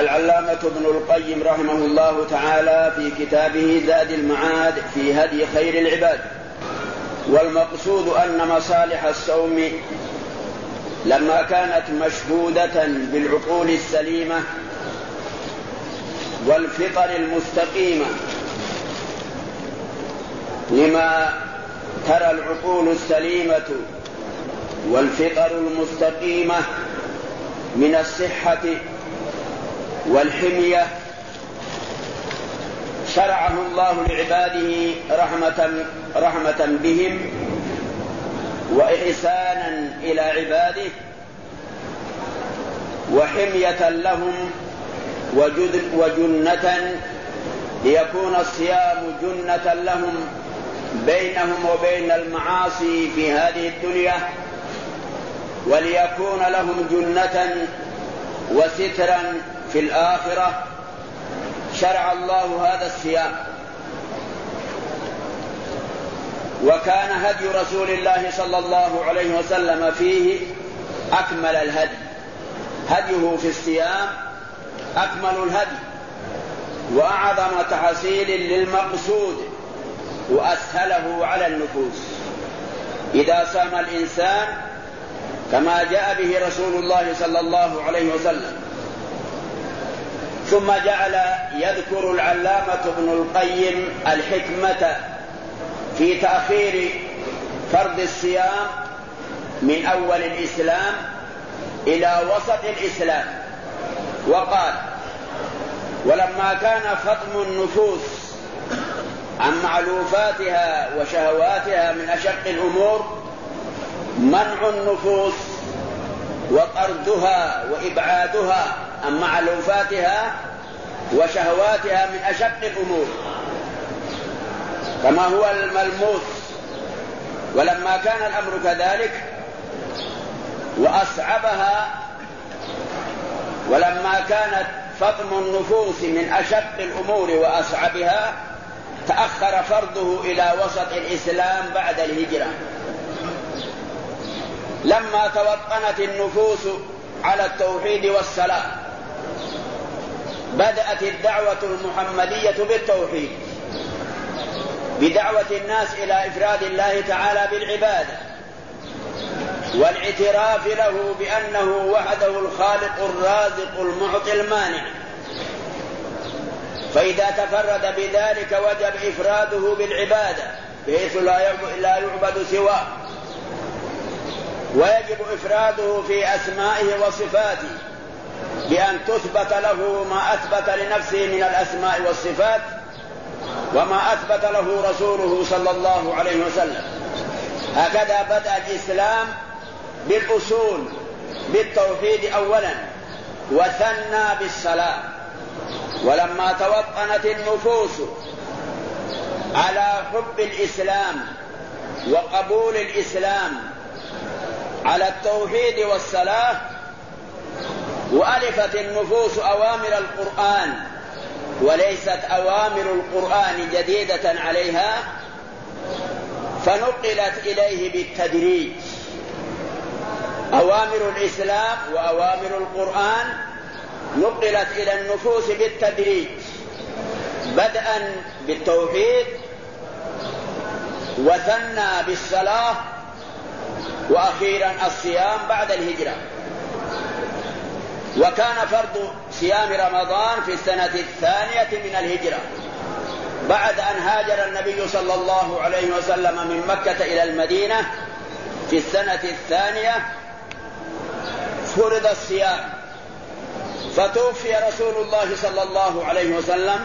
العلامة ابن القيم رحمه الله تعالى في كتابه زاد المعاد في هدي خير العباد. والمقصود أن مصالح الصوم لما كانت مشهودة بالعقول السليمة والفطر المستقيمة لما ترى العقول السليمة والفطر المستقيمة من الصحة والحمية. شرعه الله لعباده رحمة رحمة بهم وإحسانا إلى عباده وحمية لهم وجنة ليكون الصيام جنة لهم بينهم وبين المعاصي في هذه الدنيا وليكون لهم جنة وسترا في الآخرة شرع الله هذا الصيام. وكان هدي رسول الله صلى الله عليه وسلم فيه أكمل الهدي. هديه في الصيام أكمل الهدي. وأعظم تحصيل للمقصود وأسهله على النفوس. إذا صام الإنسان كما جاء به رسول الله صلى الله عليه وسلم. ثم جعل يذكر العلامة ابن القيم الحكمة في تأخير فرض الصيام من أول الإسلام إلى وسط الإسلام. وقال ولما كان فطم النفوس عن معلوفاتها وشهواتها من أشق الأمور منع النفوس وطردها وإبعادها عن معلوفاتها وشهواتها من أشق الأمور. كما هو الملموس. ولما كان الأمر كذلك وأصعبها ولما كانت فطم النفوس من أشق الأمور وأصعبها تأخر فرضه إلى وسط الإسلام بعد الهجرة. لما توطنت النفوس على التوحيد والصلاة بدأت الدعوة المحمدية بالتوحيد بدعوة الناس إلى إفراد الله تعالى بالعبادة والاعتراف له بأنه وحده الخالق الرازق المعطي المانع. فإذا تفرد بذلك وجب إفراده بالعبادة بحيث لا يعبد سواه. ويجب إفراده في أسمائه وصفاته. بأن تثبت له ما أثبت لنفسه من الأسماء والصفات وما أثبت له رسوله صلى الله عليه وسلم. هكذا بدأ الإسلام بالأصول بالتوحيد أولا وثنى بالصلاة. ولما توطنت النفوس على حب الإسلام وقبول الإسلام على التوحيد والصلاة وألفت النفوس أوامر القرآن وليست أوامر القرآن جديدة عليها فنقلت إليه بالتدريج. أوامر الإسلام وأوامر القرآن نقلت إلى النفوس بالتدريج بدءا بالتوحيد وثنى بالصلاة وأخيرا الصيام بعد الهجرة. وكان فرض صيام رمضان في السنة الثانية من الهجرة بعد أن هاجر النبي صلى الله عليه وسلم من مكة إلى المدينة في السنة الثانية فرض الصيام. فتوفي رسول الله صلى الله عليه وسلم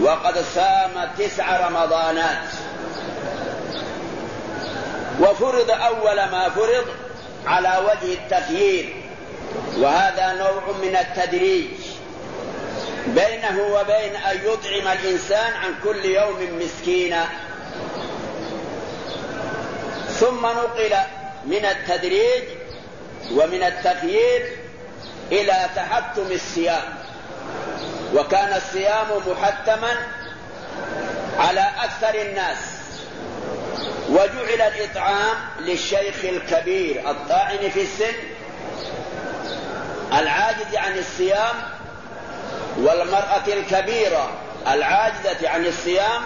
وقد صام تسع رمضانات. وفرض أول ما فرض على وجه التخيير. وهذا نوع من التدريج بينه وبين أن يطعم الإنسان عن كل يوم مسكينا ثم نقل من التدريج ومن التخيير إلى تحتم الصيام. وكان الصيام محتما على أكثر الناس. وجعل الإطعام للشيخ الكبير الطاعن في السن العاجز عن الصيام والمرأة الكبيرة العاجزة عن الصيام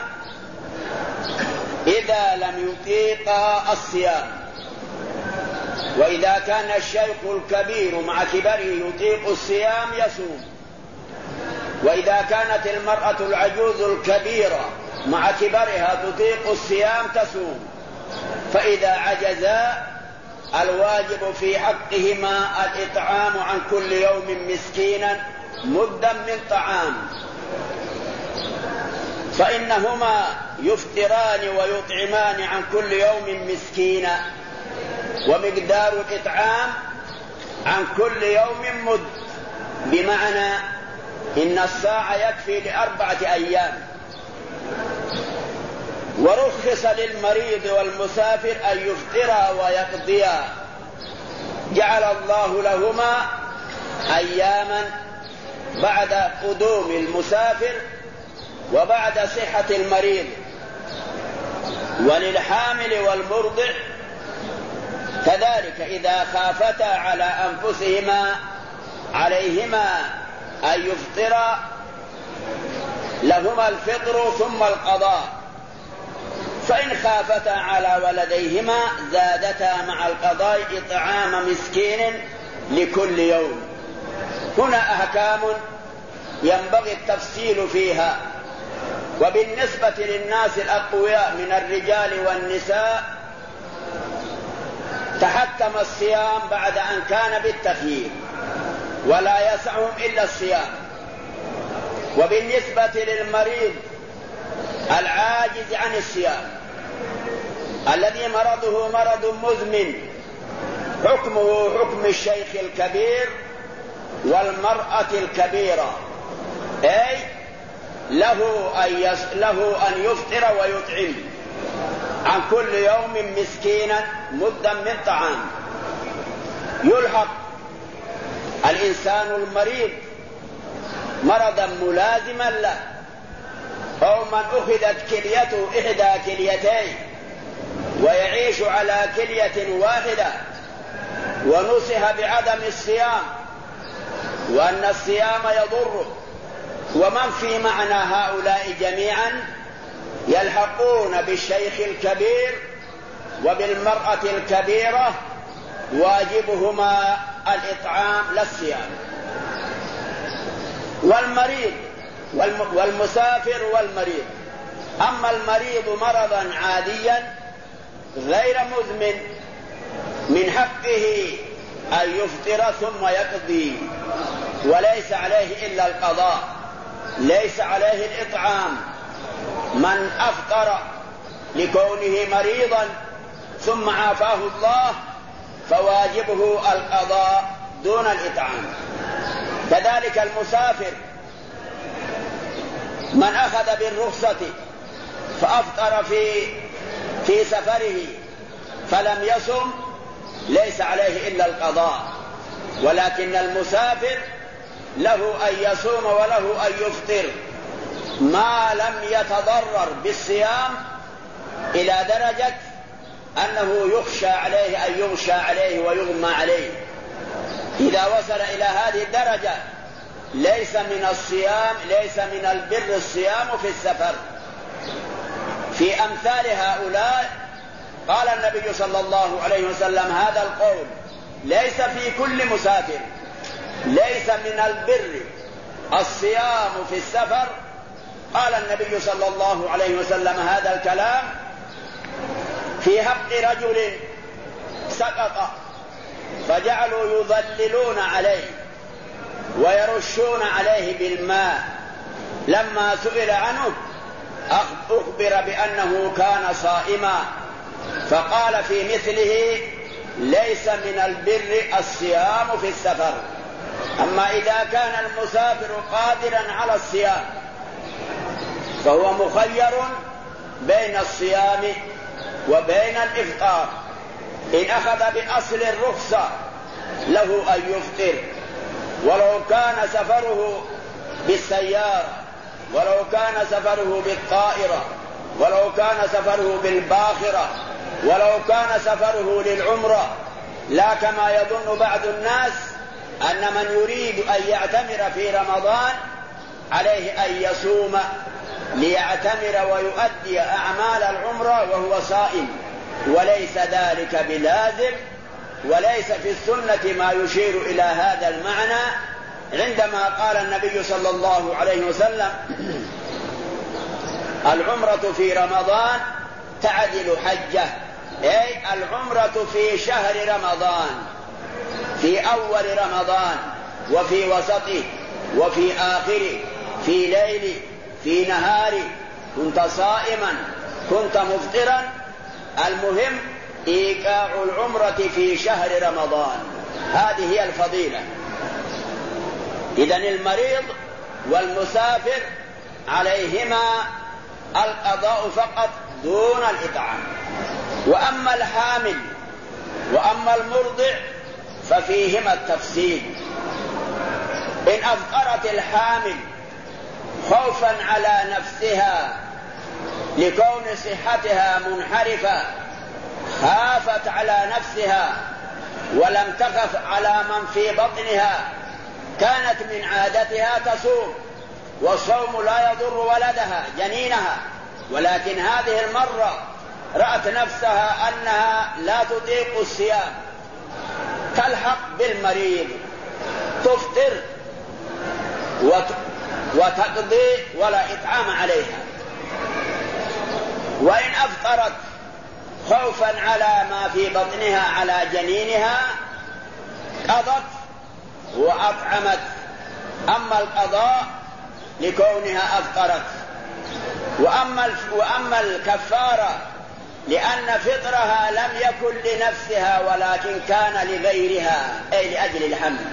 إذا لم يطيقا الصيام. وإذا كان الشيخ الكبير مع كبره يطيق الصيام يصوم. وإذا كانت المرأة العجوز الكبيرة مع كبرها تطيق الصيام تصوم. فإذا عجزا الواجب في حقهما الإطعام عن كل يوم مسكينا مدا من طعام. فإنهما يفطران ويطعمان عن كل يوم مسكينا. ومقدار الإطعام عن كل يوم مد. بمعنى إن الساعة يكفي لأربعة أيام. ورخص للمريض والمسافر أن يفطرا ويقضيا جعل الله لهما أياما بعد قدوم المسافر وبعد صحة المريض. وللحامل والمرضع كذلك إذا خافتا على أنفسهما عليهما أن يفطرا لهما الفطر ثم القضاء. فإن خافتا على ولديهما زادتا مع القضاء إطعام مسكين لكل يوم. هنا أحكام ينبغي التفصيل فيها وبالنسبة للناس الأقوياء من الرجال والنساء تحتم الصيام بعد أن كان بالتخيير ولا يسعهم إلا الصيام. وبالنسبة للمريض العاجز عن الصيام الذي مرضه مرض مزمن حكمه حكم الشيخ الكبير والمرأة الكبيرة. أي له أن, يس له أن يفطر ويطعم. عن كل يوم مسكينا مدا من طعام. يلحق. الإنسان المريض مرضا ملازما له. أو من أخذت كليته إحدى كليتين ويعيش على كلية واحدة ونصح بعدم الصيام وأن الصيام يضره ومن في معنى هؤلاء جميعا يلحقون بالشيخ الكبير وبالمرأة الكبيرة واجبهما الإطعام لا الصيام. والمريض والمسافر والمريض. أما المريض مرضا عاديا غير مزمن من حقه أن يفطر ثم يقضي وليس عليه إلا القضاء ليس عليه الإطعام. من أفطر لكونه مريضا ثم عافاه الله فواجبه القضاء دون الإطعام. كذلك المسافر من أخذ بالرخصة فأفطر في في سفره فلم يصم ليس عليه إلا القضاء. ولكن المسافر له أن يصوم وله أن يفطر. ما لم يتضرر بالصيام إلى درجة أنه يخشى عليه أن يغشى عليه ويغمى عليه. إذا وصل إلى هذه الدرجة ليس من الصيام ليس من البر الصيام في السفر. في أمثال هؤلاء قال النبي صلى الله عليه وسلم هذا القول ليس في كل مسافر ليس من البر الصيام في السفر. قال النبي صلى الله عليه وسلم هذا الكلام في حق رجل سقط فجعلوا يظللون عليه. ويرشون عليه بالماء. لما سئل عنه أخبر بأنه كان صائما. فقال في مثله ليس من البر الصيام في السفر. أما إذا كان المسافر قادرا على الصيام فهو مخير بين الصيام وبين الإفطار. إن أخذ بأصل الرخصة له أن يفطر. ولو كان سفره بالسيارة ولو كان سفره بالطائرة ولو كان سفره بالباخرة ولو كان سفره للعمرة لا كما يظن بعض الناس أن من يريد أن يعتمر في رمضان عليه أن يصوم ليعتمر ويؤدي أعمال العمرة وهو صائم وليس ذلك بلازم وليس في السنة ما يشير إلى هذا المعنى عندما قال النبي صلى الله عليه وسلم العمرة في رمضان تعدل حجة. أي العمرة في شهر رمضان في أول رمضان وفي وسطه وفي آخره في ليل في نهار كنت صائما كنت مفطرا. المهم إيقاع العمرة في شهر رمضان. هذه هي الفضيلة. إذا المريض والمسافر عليهما القضاء فقط دون الإطعام. وأما الحامل وأما المرضع ففيهما التفصيل. إن أفطرت الحامل خوفا على نفسها لكون صحتها منحرفة خافت على نفسها ولم تخف على من في بطنها. كانت من عادتها تصوم والصوم لا يضر ولدها جنينها. ولكن هذه المرة رأت نفسها أنها لا تطيق الصيام. تلحق بالمريض تفطر وت... وتقضي ولا إطعام عليها. وإن أفطرت خوفا على ما في بطنها على جنينها قضت وأطعمت. أما القضاء لكونها أفطرت. وأما وأما الكفارة لأن فطرها لم يكن لنفسها ولكن كان لغيرها أي لأجل الحمل.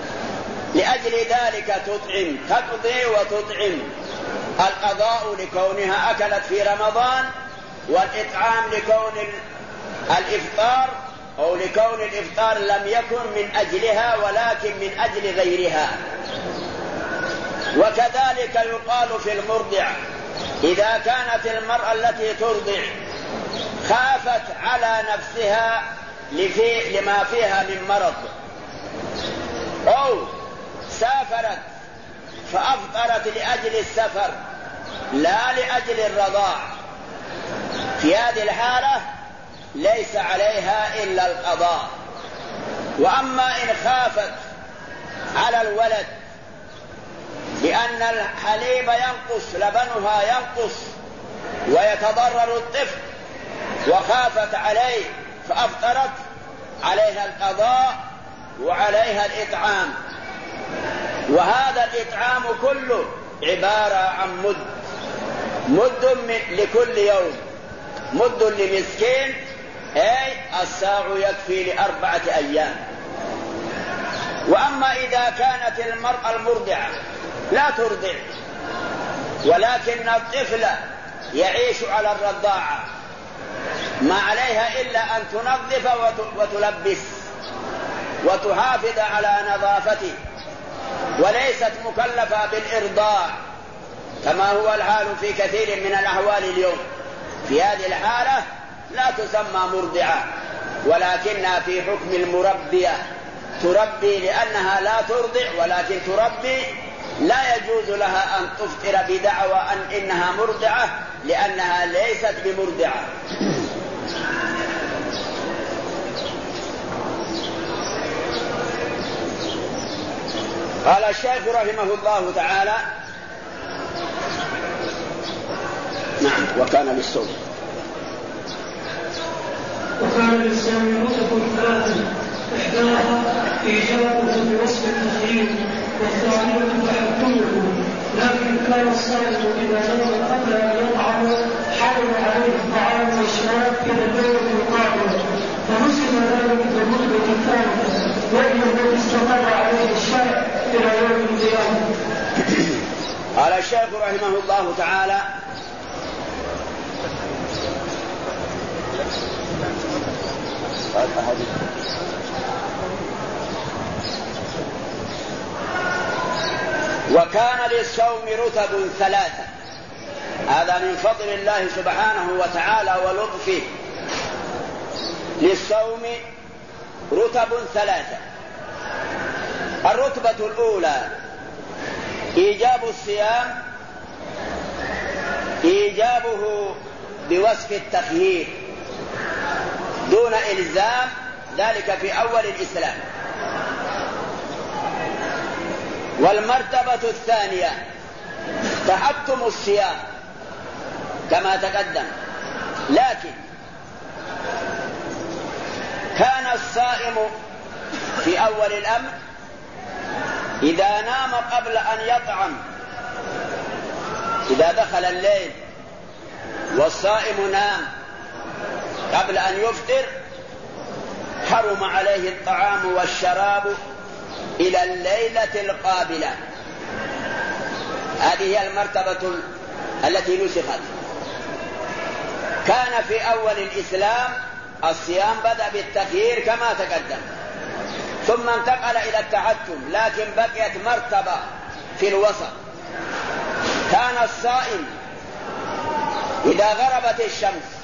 لأجل ذلك تطعم. تقضي وتطعم. القضاء لكونها أكلت في رمضان والإطعام لكون الإفطار أو لكون الإفطار لم يكن من أجلها ولكن من أجل غيرها. وكذلك يقال في المرضع إذا كانت المرأة التي ترضع خافت على نفسها لفي لما فيها من مرض أو سافرت فأفطرت لأجل السفر لا لأجل الرضاع. في هذه الحالة ليس عليها إلا القضاء. وأما إن خافت على الولد لأن الحليب ينقص لبنها ينقص ويتضرر الطفل وخافت عليه فأفطرت عليها القضاء وعليها الإطعام. وهذا الإطعام كله عبارة عن مد. مد لكل يوم. مد لمسكين أي الساع يكفي لأربعة أيام. وأما إذا كانت المرأة المرضعة لا ترضع. ولكن الطفل يعيش على الرضاعة. ما عليها إلا أن تنظف وتلبس. وتحافظ على نظافته. وليست مكلفة بالإرضاع. كما هو الحال في كثير من الأحوال اليوم. في هذه الحالة لا تسمى مرضعة ولكنها في حكم المربية. تربي لأنها لا ترضع ولكن تربي لا يجوز لها أن تفطر بدعوى أن إنها مرضعة لأنها ليست بمرضعة. قال الشيخ رحمه الله تعالى نعم وكان للصوم. وكان للصوم رتب ثلاثة إحداها إيجابه بوصف التخيير والثانية تحكمه لكن كان الصائم إذا نوم قبل أن يطعم حرم عليه الطعام والشراب في الليلة القادمة فنسب ذلك بالرتبة الثالثة وهي التي استقر عليه الشرع إلى يوم القيامة. قال الشيخ رحمه الله تعالى وكان للصوم رتب ثلاثة. هذا من فضل الله سبحانه وتعالى ولطفه. للصوم رتب ثلاثة. الرتبة الأولى إيجاب الصيام إيجابه بوصف التخيير. دون إلزام ذلك في أول الإسلام. والمرتبة الثانية تحكم الصيام كما تقدم. لكن كان الصائم في أول الأمر إذا نام قبل أن يطعم إذا دخل الليل والصائم نام قبل أن يفطر حرم عليه الطعام والشراب إلى الليلة القابلة. هذه هي المرتبة التي نسخت. كان في أول الإسلام الصيام بدأ بالتخيير كما تقدم. ثم انتقل إلى التحكم لكن بقيت مرتبة في الوسط. كان الصائم إذا غربت الشمس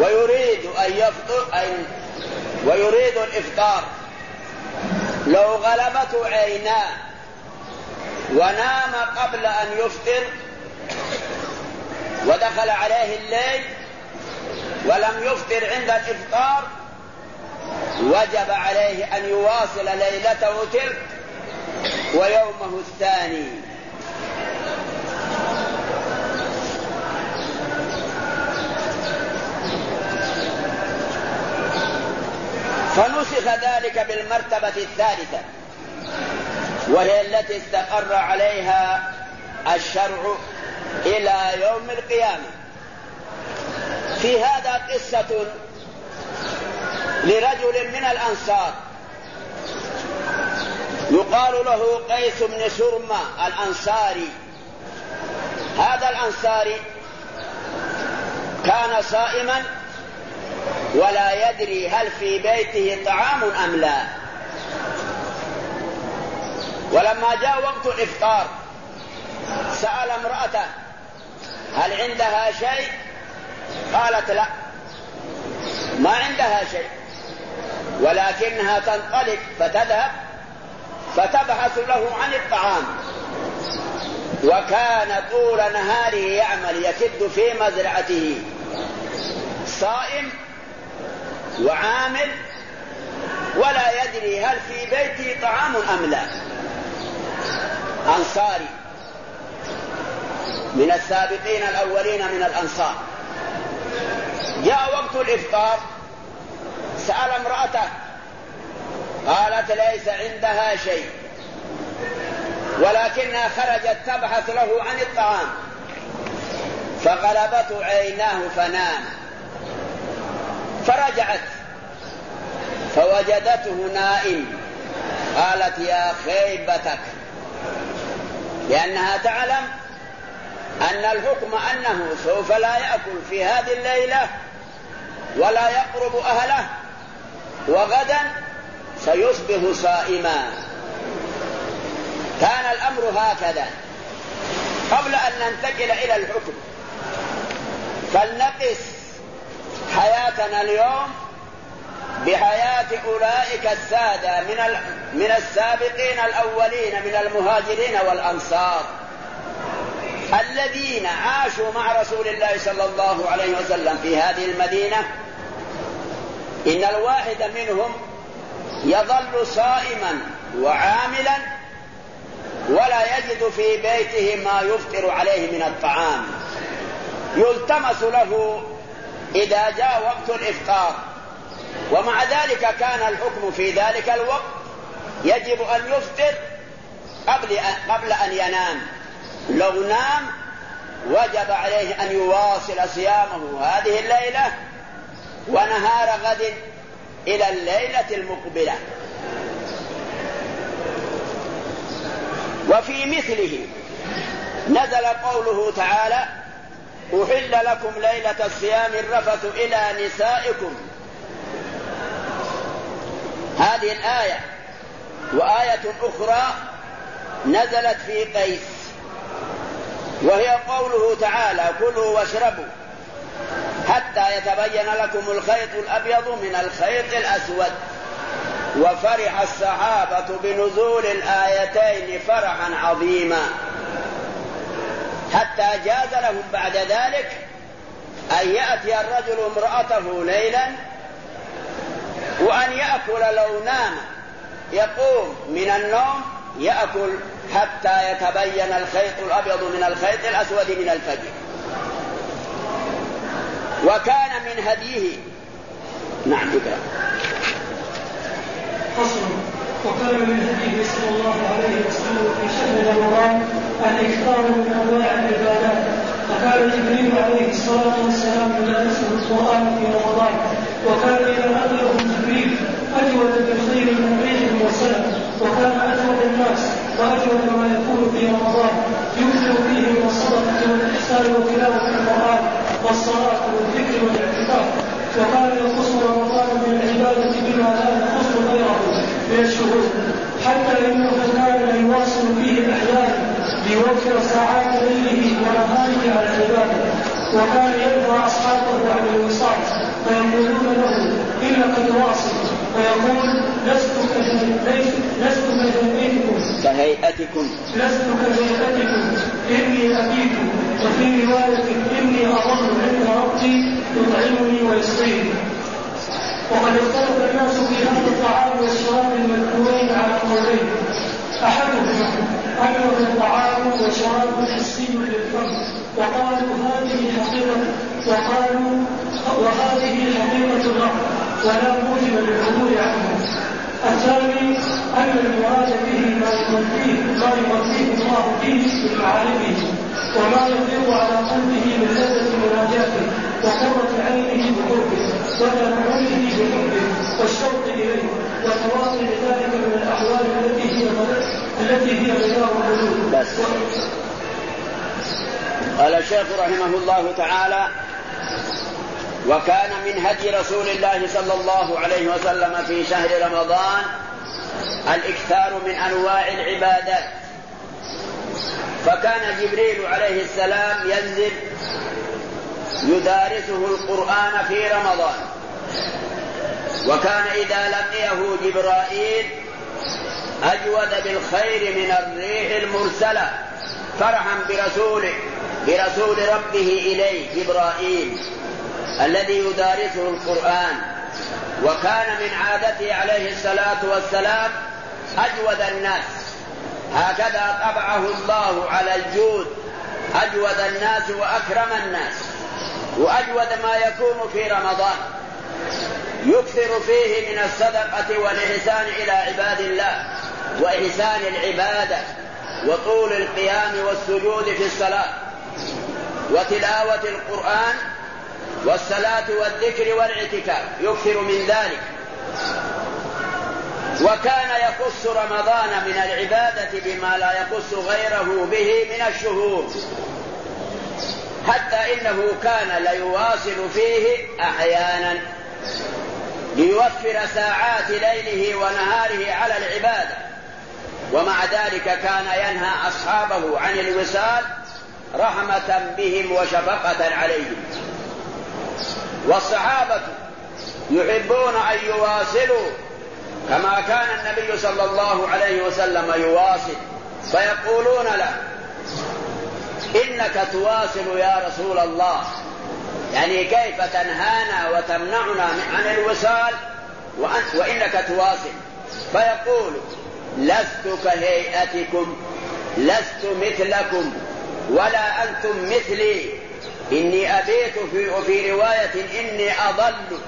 ويريد أن يفطر أن ويريد الإفطار. لو غلبته عيناه ونام قبل أن يفطر ودخل عليه الليل ولم يفطر عند الإفطار وجب عليه أن يواصل ليلته تلك ويومه الثاني. فنسخ ذلك بالمرتبة الثالثة وهي التي استقر عليها الشرع إلى يوم القيامة. في هذا قصة لرجل من الأنصار يقال له قيس بن سرمة الأنصاري. هذا الأنصاري كان صائما ولا يدري هل في بيته طعام أم لا. ولما جاء وقت الإفطار سأل امرأته هل عندها شيء؟ قالت لا ما عندها شيء ولكنها تنطلق فتذهب فتبحث له عن الطعام. وكان طول نهاره يعمل يكد في مزرعته. صائم وعامل ولا يدري هل في بيته طعام أم لا. أنصاري. من السابقين الأولين من الأنصار. جاء وقت الإفطار سأل امرأته قالت ليس عندها شيء ولكنها خرجت تبحث له عن الطعام فغلبته عيناه فنام. فرجعت. فوجدته نائم. قالت يا خيبتك. لأنها تعلم أن الحكم أنه سوف لا يأكل في هذه الليلة ولا يقرب أهله وغدا سيصبح صائما. كان الأمر هكذا. قبل أن ننتقل إلى الحكم فلنقس حياتنا اليوم بحياة أولئك السادة من من السابقين الأولين من المهاجرين والأنصار. الذين عاشوا مع رسول الله صلى الله عليه وسلم في هذه المدينة إن الواحد منهم يظل صائما وعاملا ولا يجد في بيته ما يفطر عليه من الطعام. يلتمس له إذا جاء وقت الإفطار. ومع ذلك كان الحكم في ذلك الوقت يجب أن يفطر قبل قبل أن ينام. لو نام وجب عليه أن يواصل صيامه هذه الليلة ونهار غد إلى الليلة المقبلة. وفي مثله نزل قوله تعالى أحل لكم ليلة الصيام الرفث إلى نسائكم. هذه الآية وآية أخرى نزلت في قيس وهي قوله تعالى كلوا واشربوا حتى يتبين لكم الخيط الأبيض من الخيط الأسود وفرح الصحابة بنزول الآيتين فرحا عظيما. حتى جاز لهم بعد ذلك أن يأتي الرجل امرأته ليلا وأن يأكل لو نام. يقوم من النوم يأكل حتى يتبين الخيط الأبيض من الخيط الأسود من الفجر. وكان من هديه. نعم اقرأ وكان من هديه صلى الله عليه وسلم في شهر رمضان الاكثار من أنواع العبادات. فكان جبريل عليه الصلاة والسلام يدرسه القرآن في رمضان. وكان إذا اغلق جبريل أجود بالخير من ريح وسلم وكان أجود الناس وأجود ما يكون في رمضان. يكثر فيه من الصدقه والإحسان وتلاوة القرآن والصلاة والذكر والاعتكاف وكان يخص رمضان من العباده بما لا من الشهور حتى انه كان يواصل فيه أحيانا ليوفر ساعات ليله ونهاره على العباده وكان ينهى أصحابه عن الوصال فيقولون له إنك تواصل. فيقول لست لست كهيئتكم كهيئتكم. لست كهيئتكم. إني أبيت وفي رواية إني اظل عند ربي يطعمني ويسقيني. وقد اختلف الناس في هذا الطعام والشراب المذكورين على قولين انه الطعام وشراب حسي للفم وقالوا هذه حقيقه وقالوا وهذه حقيقة الامر ولا موجب للعدول عنه الثاني أن المراد به ما يغذيه ما يغذيه الله به بمعارفه وما يفيض على قلبه من لذة مناجاته وقرة عينه بقربه. وتنعمه بحبه والشوق إليه وتواصل ذلك من الأحوال التي هي التي هي غيار القلوب بس. قال الشيخ رحمه الله تعالى وكان من هدي رسول الله صلى الله عليه وسلم في شهر رمضان الإكثار من أنواع العبادات. فكان جبريل عليه السلام ينزل يدارسه القرآن في رمضان. وكان إذا لقيه جبرائيل أجود بالخير من الريح المرسلة فرحا برسوله برسول ربه إليه جبرائيل الذي يدارسه القرآن. وكان من عادته عليه الصلاة والسلام أجود الناس. هكذا طبعه الله على الجود. أجود الناس وأكرم الناس. وأجود ما يكون في رمضان. يكثر فيه من الصدقة والإحسان إلى عباد الله. وإحسان العبادة وطول القيام والسجود في الصلاة وتلاوة القرآن والصلاة والذكر والاعتكاف يكثر من ذلك. وكان يخص رمضان من العبادة بما لا يخص غيره به من الشهور حتى إنه كان ليواصل فيه أحيانا ليوفر ساعات ليله ونهاره على العبادة. ومع ذلك كان ينهى أصحابه عن الوصال رحمة بهم وشفقة عليهم. والصحابة يحبون أن يواصلوا كما كان النبي صلى الله عليه وسلم يواصل فيقولون له إنك تواصل يا رسول الله. يعني كيف تنهانا وتمنعنا عن الوصال وإنك تواصل. فيقول لست كهيئتكم لست مثلكم ولا أنتم مثلي. إني أبيت في, وفي رواية إني أضل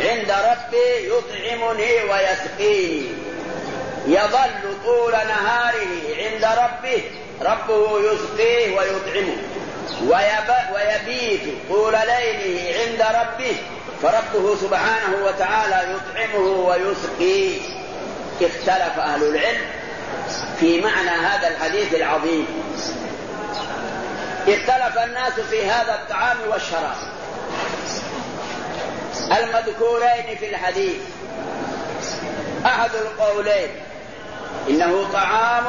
عند ربي يطعمني ويسقيني. يظل طول نهاره عند ربه ربه يسقيه ويطعمه. ويبيت طول ليله عند ربه فربه سبحانه وتعالى يطعمه ويسقيه. اختلف أهل العلم في معنى هذا الحديث العظيم. اختلف الناس في هذا الطعام والشراب. المذكورين في الحديث. أحد القولين إنه طعام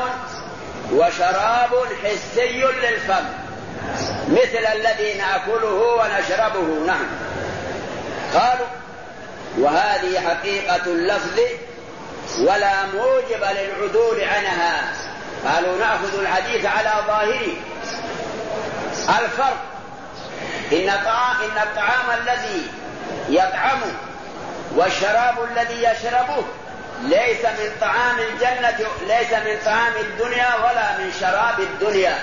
وشراب حسي للفم مثل الذي نأكله ونشربه نعم. قالوا وهذه حقيقة اللفظ ولا موجب للعدول عنها. قالوا نأخذ الحديث على ظاهره. الفرق إن الطعام الذي يطعمه والشراب الذي يشربه ليس من طعام الجنة ليس من طعام الدنيا ولا من شراب الدنيا.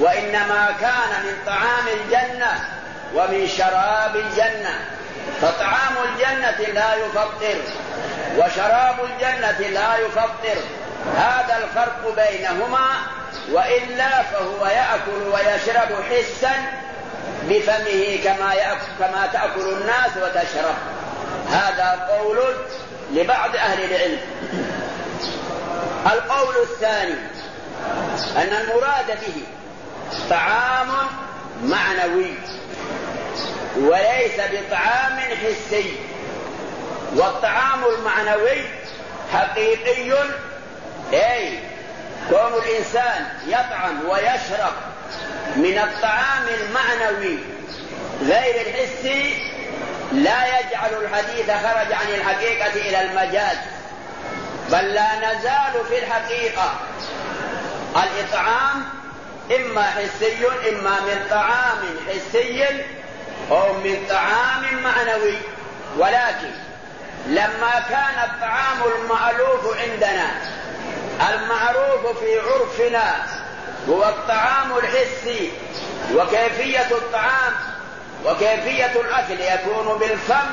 وإنما كان من طعام الجنة ومن شراب الجنة. فطعام الجنة لا يفطر. وشراب الجنة لا يفطر. هذا الفرق بينهما وإلا فهو يأكل ويشرب حسا بفمه كما يأكل كما تأكل الناس وتشرب. هذا قول لبعض أهل العلم. القول الثاني أن المراد به طعام معنوي وليس بطعام حسي. والطعام المعنوي حقيقي. أي كون الإنسان يطعم ويشرب من الطعام المعنوي غير الحسي لا يجعل الحديث خرج عن الحقيقة إلى المجاز بل لا نزال في الحقيقة. الإطعام إما حسي إما من طعام حسي أو من طعام معنوي ولكن لما كان الطعام المألوف عندنا المعروف في عرفنا هو الطعام الحسي وكيفية الطعام وكيفية الأكل يكون بالفم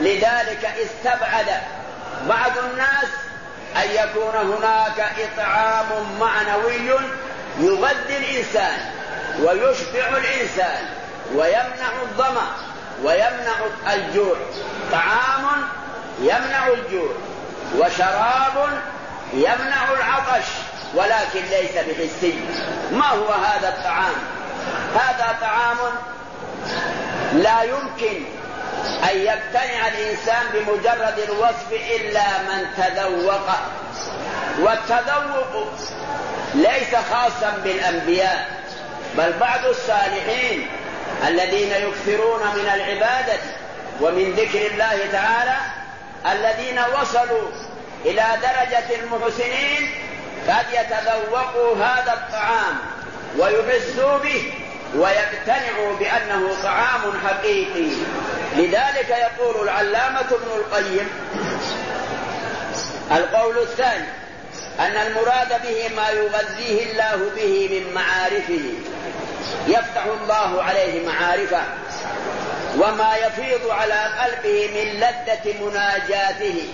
لذلك استبعد بعض الناس أن يكون هناك إطعام معنوي يغذي الإنسان ويشبع الإنسان ويمنع الظمأ ويمنع الجوع. طعام يمنع الجوع وشراب يمنع العطش ولكن ليس بحسي. ما هو هذا الطعام؟ هذا طعام لا يمكن أن يقتنع الإنسان بمجرد الوصف إلا من تذوق. والتذوق ليس خاصا بالأنبياء بل بعض الصالحين الذين يكثرون من العبادة. ومن ذكر الله تعالى الذين وصلوا إلى درجة المحسنين قد يتذوقوا هذا الطعام ويحسوا به ويقتنعوا بأنه طعام حقيقي. لذلك يقول العلامة ابن القيم القول الثاني أن المراد به ما يغذيه الله به من معارفه. يفتح الله عليه معارفه. وما يفيض على قلبه من لذة مناجاته.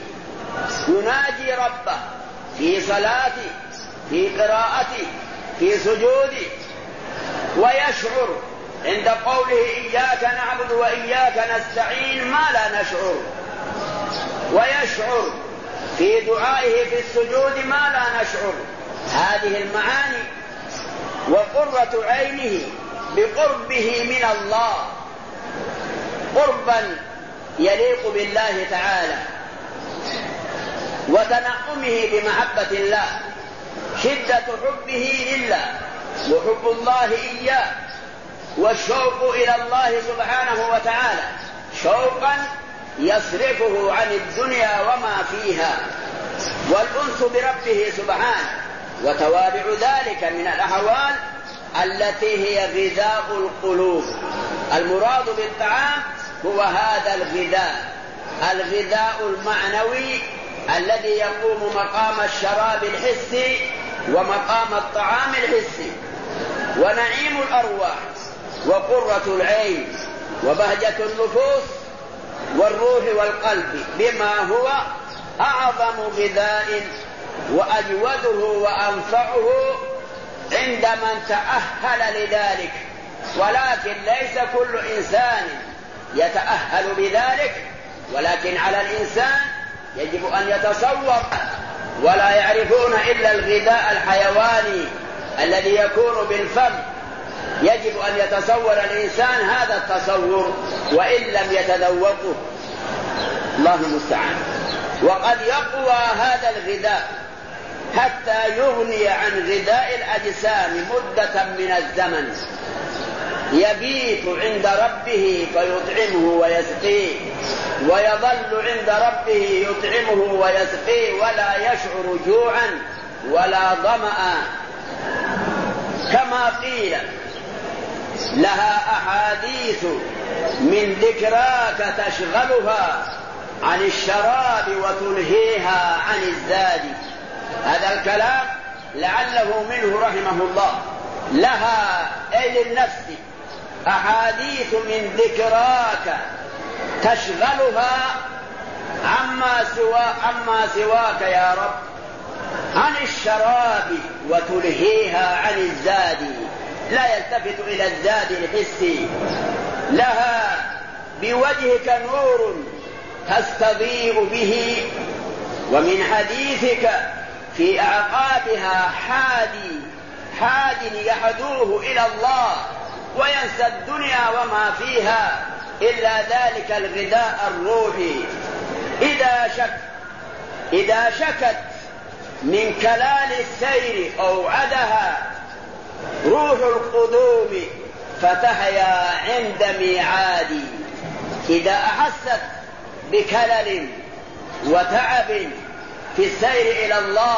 يناجي ربه في صلاته في قراءته في سجوده ويشعر عند قوله إياك نعبد وإياك نستعين ما لا نشعر. ويشعر في دعائه في السجود ما لا نشعر. هذه المعاني وقرة عينه بقربه من الله. قربا يليق بالله تعالى وتنعمه بمحبة الله شدة حبه لله وحب الله إياه والشوق إلى الله سبحانه وتعالى شوقا يصرفه عن الدنيا وما فيها والأنس بربه سبحانه وتوابع ذلك من الأحوال التي هي غذاء القلوب. المراد بالطعام هو هذا الغذاء. الغذاء المعنوي الذي يقوم مقام الشراب الحسي ومقام الطعام الحسي. ونعيم الأرواح وقرة العين وبهجة النفوس والروح والقلب بما هو أعظم غذاء وأجوده وأنفعه عند من تأهل لذلك. ولكن ليس كل إنسان يتأهل بذلك. ولكن على الإنسان يجب أن يتصور. ولا يعرفون إلا الغذاء الحيواني الذي يكون بالفم. يجب أن يتصور الإنسان هذا التصور وإن لم يتذوقه. الله المستعان. وقد يقوى هذا الغذاء. حتى يغني عن غذاء الأجسام مدة من الزمن. يبيت عند ربه فيطعمه ويسقيه. ويظل عند ربه يطعمه ويسقيه. ولا يشعر جوعا ولا ظمأ كما قيل لها أحاديث من ذكراك تشغلها عن الشراب وتلهيها عن الزاد. هذا الكلام لعله منه رحمه الله. لها أي للنفس أحاديث من ذكراك تشغلها عما سوى عما سواك يا رب. عن الشراب وتلهيها عن الزاد. لا يلتفت إلى الزاد الحسي لها بوجهك نور تستضيء به. ومن حديثك في أعقابها حادي حاد يحدوه إلى الله وينسى الدنيا وما فيها إلا ذلك الغذاء الروحي. إذا شك إذا شكت من كلال السير أوعدها روح القدوم فتحيا عند ميعاد إذا أحست بكلل وتعب في السير إلى الله.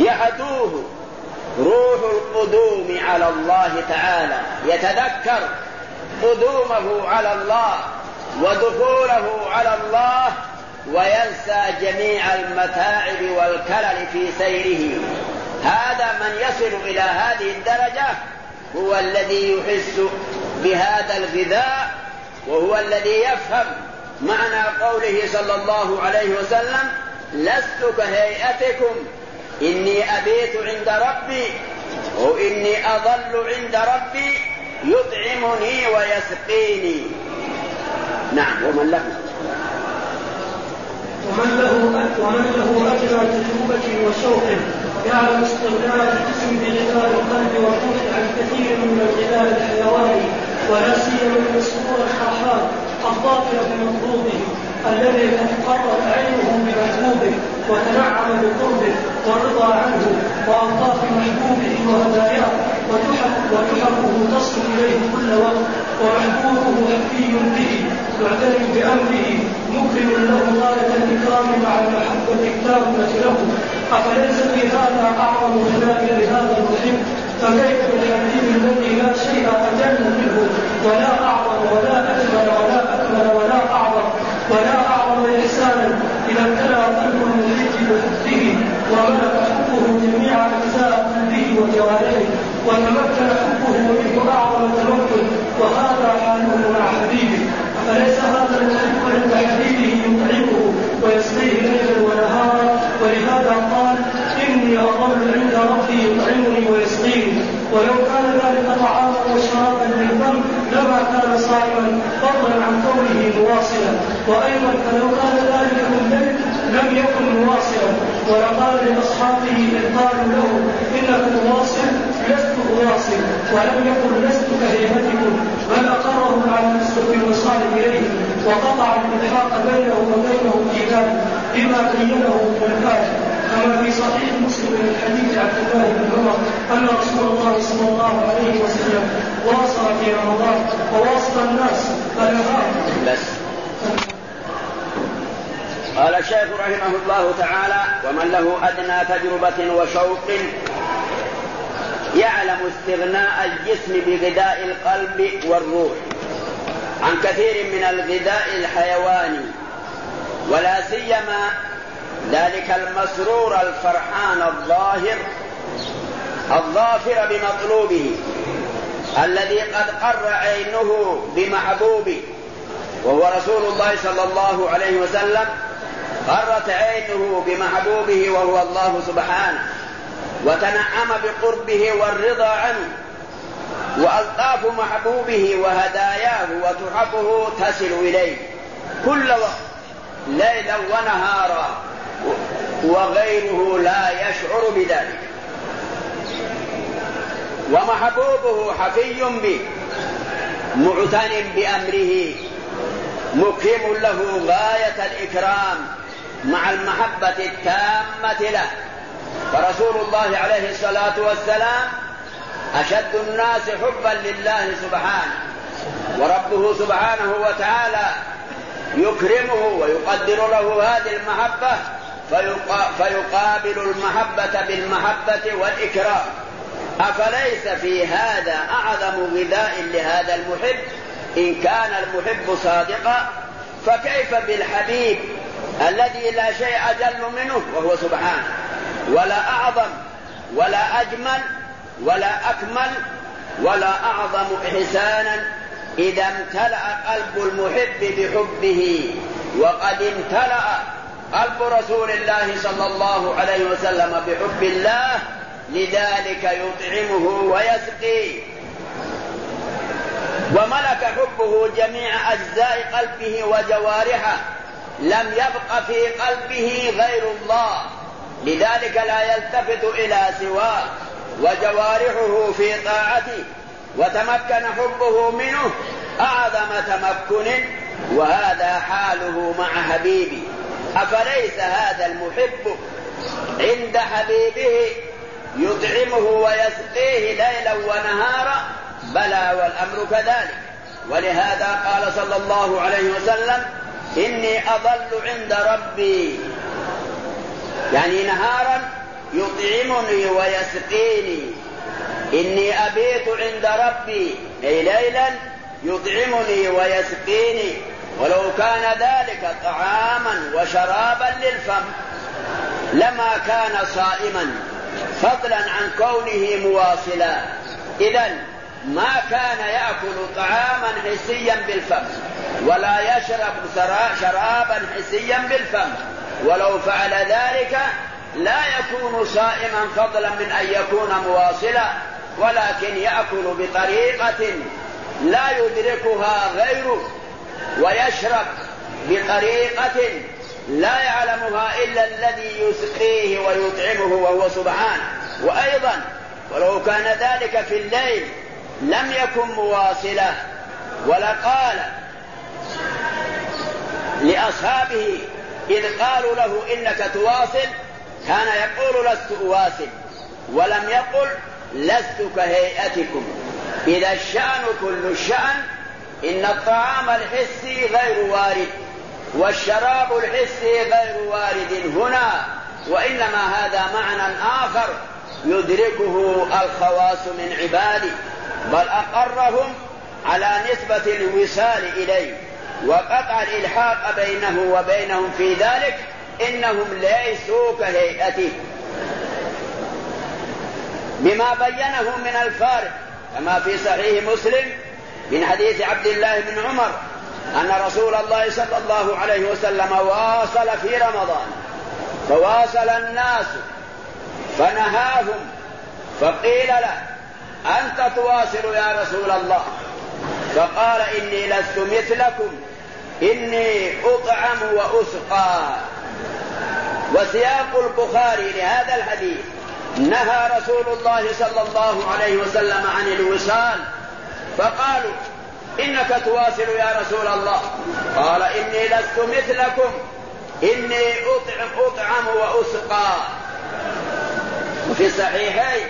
يعدوه روح القدوم على الله تعالى. يتذكر قدومه على الله ودخوله على الله وينسى جميع المتاعب والكلل في سيره. هذا من يصل إلى هذه الدرجة هو الذي يحس بهذا الغذاء وهو الذي يفهم معنى قوله صلى الله عليه وسلم لست كهيئتكم إني أبيت عند ربي وإني أظل عند ربي يطعمني ويسقيني. نعم ومن له؟ ومن له ومن له أجر تجربة وشوق يعلم استغناء الجسم بغذاء القلب والروح عن كثير من الغذاء الحيواني ولا سيما من السرور الحرحان. الظافر بمطلوبه الذي قد قرت عينه بمحبوبه وتنعم بقربه ورضى عنه وألطاف محبوبه وهداياه. وتحفه تصل إليه كل وقت ومحبوبه حفي به معتني بأمره مكرم له غاية الإكرام مع المحبة التامة له. أفليس في هذا أعظم غناء لهذا المحب؟ فكيف بالحبيب الذي لا شيء أجل منه ولا أعظم ولا أجمل ولا ولا أعظم إحسانا إذا ابتلى قلب المحب بحبه وملك حبه جميع أجزاء قلبه وجوارحه وتمكن حبه منه أعظم تمكن وهذا حاله مع حبيبه. أفليس هذا المحب عند حبيبه يطعمه ويسقيه ليلا ونهارا؟ ولهذا قال إني أظل عند ربي يطعمني ويسقيني. ولو كان ذلك طعاما وشرابا للفم لما كان صائما فضلا عن كونه مواصلا. وأيضا فلو كان ذلك من لم يكن مواصلا ولقال لأصحابه إذ قالوا له إنك مواصل لست اواصل ولم يقل لست كهيبتكم بل اقرهم على نفسه بالوصال إليه وقطع الالحاق بينه وبينهم في ذلك بما بينه الآية كما في صحيح مسلم من حديث عبد الله بن عمر أن رسول الله صلى الله عليه وسلم واصل في رمضان وواصل الناس فنهاهم بس. قال الشيخ رحمه الله تعالى ومن له أدنى تجربة وشوق يعلم استغناء الجسم بغذاء القلب والروح عن كثير من الغذاء الحيواني ولا سيما ذلك المسرور الفرحان الظاهر الظافر بمطلوبه الذي قد قر عينه بمحبوبه وهو رسول الله صلى الله عليه وسلم قرت عينه بمحبوبه وهو الله سبحانه وتنعم بقربه والرضا عنه وألطاف محبوبه وهداياه وتحبه تصل إليه. كل وقت ليلا ونهارا وغيره لا يشعر بذلك. ومحبوبه حفي به معتن بأمره مكرم له غاية الإكرام. مع المحبة التامة له. فرسول الله عليه الصلاة والسلام أشد الناس حبا لله سبحانه وربه سبحانه وتعالى يكرمه ويقدر له هذه المحبة فيقابل المحبة بالمحبة والإكرام. أفليس في هذا أعظم غذاء لهذا المحب؟ إن كان المحب صادقا فكيف بالحبيب الذي لا شيء أجل منه وهو سبحانه ولا أعظم ولا أجمل ولا أكمل ولا أعظم إحسانا إذا امتلأ قلب المحب بحبه. وقد امتلأ قلب رسول الله صلى الله عليه وسلم بحب الله لذلك يطعمه ويسقي وملك حبه جميع أجزاء قلبه وجوارحه. لم يبق في قلبه غير الله. لذلك لا يلتفت إلى سواه وجوارحه في طاعته وتمكن حبه منه أعظم تمكن وهذا حاله مع حبيبي. أفليس هذا المحب عند حبيبه يطعمه ويسقيه ليلا ونهارا؟ بلى والأمر كذلك. ولهذا قال صلى الله عليه وسلم إني أظل عند ربي. يعني نهارا يطعمني ويسقيني. إني أبيت عند ربي. أي ليلا يطعمني ويسقيني. ولو كان ذلك طعاما وشرابا للفم لما كان صائما. فضلا عن كونه مواصلا. إذا ما كان يأكل طعاما حسيا بالفم ولا يشرب شرابا حسيا بالفم. ولو فعل ذلك لا يكون صائما فضلا من أن يكون مواصلا ولكن يأكل بطريقة لا يدركها غيره ويشرب بطريقة لا يعلمها إلا الذي يسقيه ويطعمه وهو سبحانه وأيضا ولو كان ذلك في الليل لم يكن مواصلا ولقال لأصحابه إذ قالوا له إنك تواصل كان يقول لست أواصل ولم يقل لست كهيئتكم. إذا الشأن كل الشأن إن الطعام الحسي غير وارد والشراب الحسي غير وارد هنا وإنما هذا معنى آخر يدركه الخواص من عباده. بل أقرهم على نسبة الوصال إليه وقطع الإلحاق بينه وبينهم في ذلك إنهم ليسوا كهيئته. بما بينه من الفارق كما في صحيح مسلم من حديث عبد الله بن عمر أن رسول الله صلى الله عليه وسلم واصل في رمضان فواصل الناس فنهاهم فقيل له أنت تواصل يا رسول الله. فقال إني لست مثلكم. إني أطعم وأسقى. وسياق البخاري لهذا الحديث. نهى رسول الله صلى الله عليه وسلم عن الوصال. فقالوا إنك تواصل يا رسول الله. قال إني لست مثلكم. إني اطعم أطعم وأسقى. وفي الصحيحين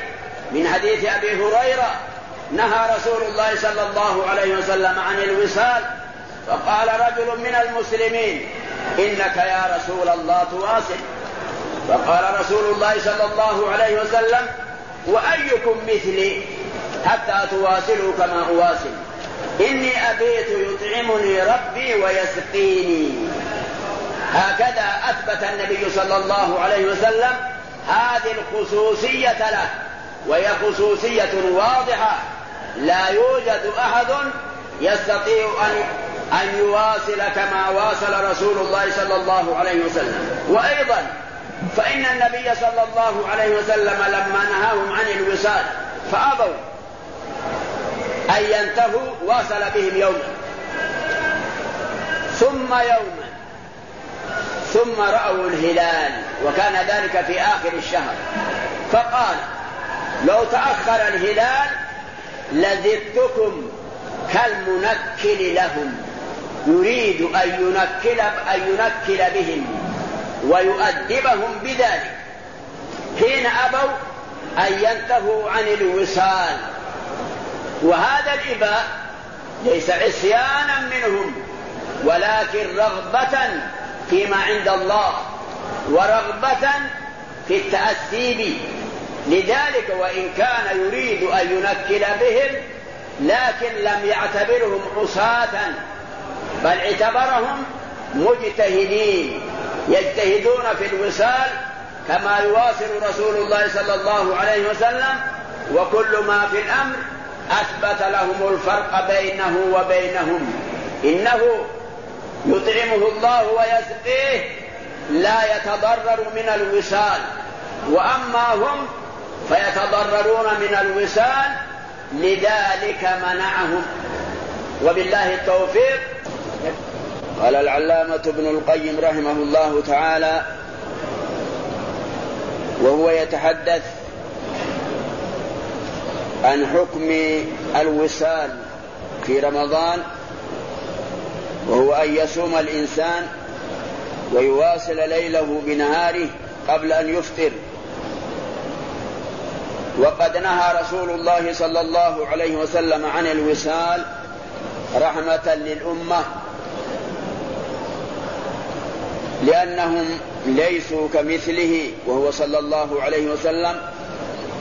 من حديث أبي هريرة نهى رسول الله صلى الله عليه وسلم عن الوصال فقال رجل من المسلمين إنك يا رسول الله تواصل. فقال رسول الله صلى الله عليه وسلم وأيكم مثلي حتى تواصلوا كما أواصل. إني أبيت يطعمني ربي ويسقيني. هكذا أثبت النبي صلى الله عليه وسلم هذه الخصوصية له. وهي خصوصية واضحة. لا يوجد أحد يستطيع أن أن يواصل كما واصل رسول الله صلى الله عليه وسلم. وأيضا فإن النبي صلى الله عليه وسلم لما نهاهم عن الوصال فأبوا أن ينتهوا واصل بهم يوما. ثم يوما. ثم رأوا الهلال وكان ذلك في آخر الشهر. فقال لو تأخر الهلال لزدتكم كالمنكل لهم. يريد أن ينكل أن ينكل بهم ويؤدبهم بذلك. حين أبوا أن ينتهوا عن الوصال. وهذا الإباء ليس عصيانا منهم ولكن رغبة فيما عند الله ورغبة في التأسي به لذلك وإن كان يريد أن ينكل بهم لكن لم يعتبرهم عصاة بل اعتبرهم مجتهدين يجتهدون في الوصال كما يواصل رسول الله صلى الله عليه وسلم وكل ما في الأمر أثبت لهم الفرق بينه وبينهم. إنه يطعمه الله ويسقيه لا يتضرر من الوصال. وأما هم فيتضررون من الوصال لذلك منعهم. وبالله التوفيق. قال العلامة ابن القيم رحمه الله تعالى وهو يتحدث عن حكم الوصال في رمضان وهو أن يصوم الإنسان ويواصل ليله بنهاره قبل أن يفطر. وقد نهى رسول الله صلى الله عليه وسلم عن الوصال رحمة للأمة. لأنهم ليسوا كمثله وهو صلى الله عليه وسلم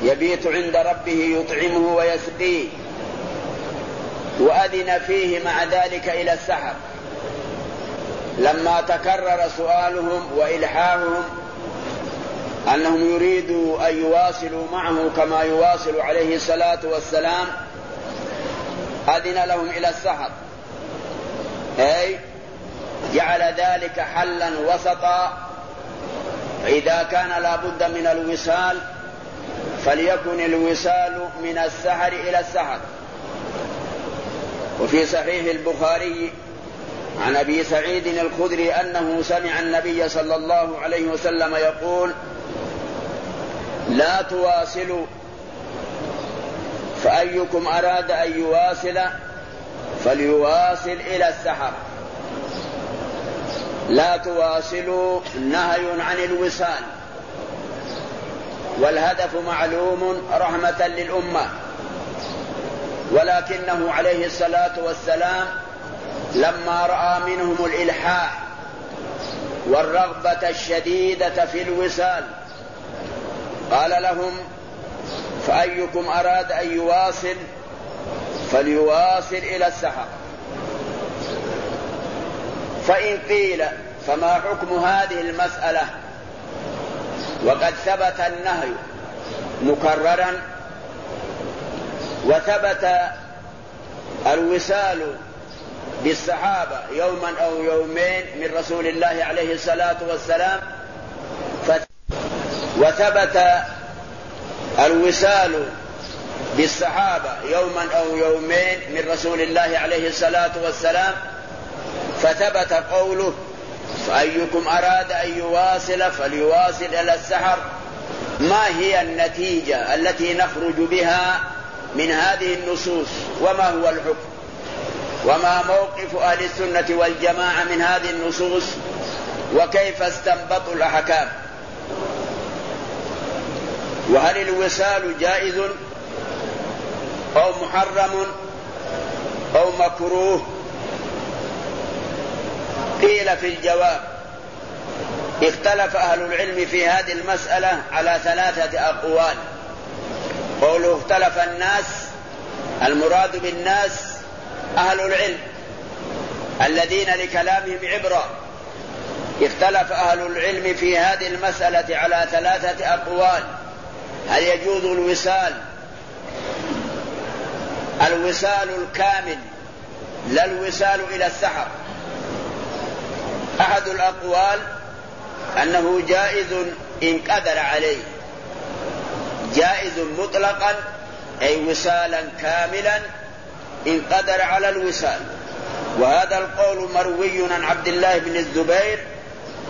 يبيت عند ربه يطعمه ويسقيه. وأذن فيه مع ذلك إلى السحر. لما تكرر سؤالهم وإلحاحهم أنهم يريدوا أن يواصلوا معه كما يواصل عليه الصلاة والسلام أذن لهم إلى السحر. أي جعل ذلك حلا وسطا. فإذا كان لا بد من الوصال فليكن الوصال من السحر إلى السحر. وفي صحيح البخاري عن أبي سعيد الخدري أنه سمع النبي صلى الله عليه وسلم يقول لا تواصلوا. فأيكم أراد أن يواصل فليواصل إلى السحر. لا تواصلوا نهي عن الوصال. والهدف معلوم رحمة للأمة. ولكنه عليه الصلاة والسلام لما رأى منهم الإلحاح والرغبة الشديدة في الوصال. قال لهم فأيكم أراد أن يواصل فليواصل إلى السحر. فإن قيل فما حكم هذه المسألة؟ وقد ثبت النهي مكررا وثبت الوصال بالصحابة يوما أو يومين من رسول الله عليه الصلاة والسلام وثبت الوصال بالصحابة يوما أو يومين من رسول الله عليه الصلاة والسلام فثبت قوله فأيكم أراد أن يواصل فليواصل إلى السحر. ما هي النتيجة التي نخرج بها من هذه النصوص؟ وما هو الحكم؟ وما موقف أهل السنة والجماعة من هذه النصوص؟ وكيف استنبطوا الأحكام؟ وهل الوصال جائز أو محرم أو مكروه؟ قيل في الجواب اختلف أهل العلم في هذه المسألة على ثلاثة أقوال. قوله اختلف الناس المراد بالناس أهل العلم الذين لكلامهم عبرة. اختلف أهل العلم في هذه المسألة على ثلاثة أقوال. هل يجوز الوصال؟ الوصال الكامل لا الوصال إلى السحر. أحد الأقوال أنه جائز إن قدر عليه. جائز مطلقا أي وصالا كاملا إن قدر على الوصال. وهذا القول مروي عن عبد الله بن الزبير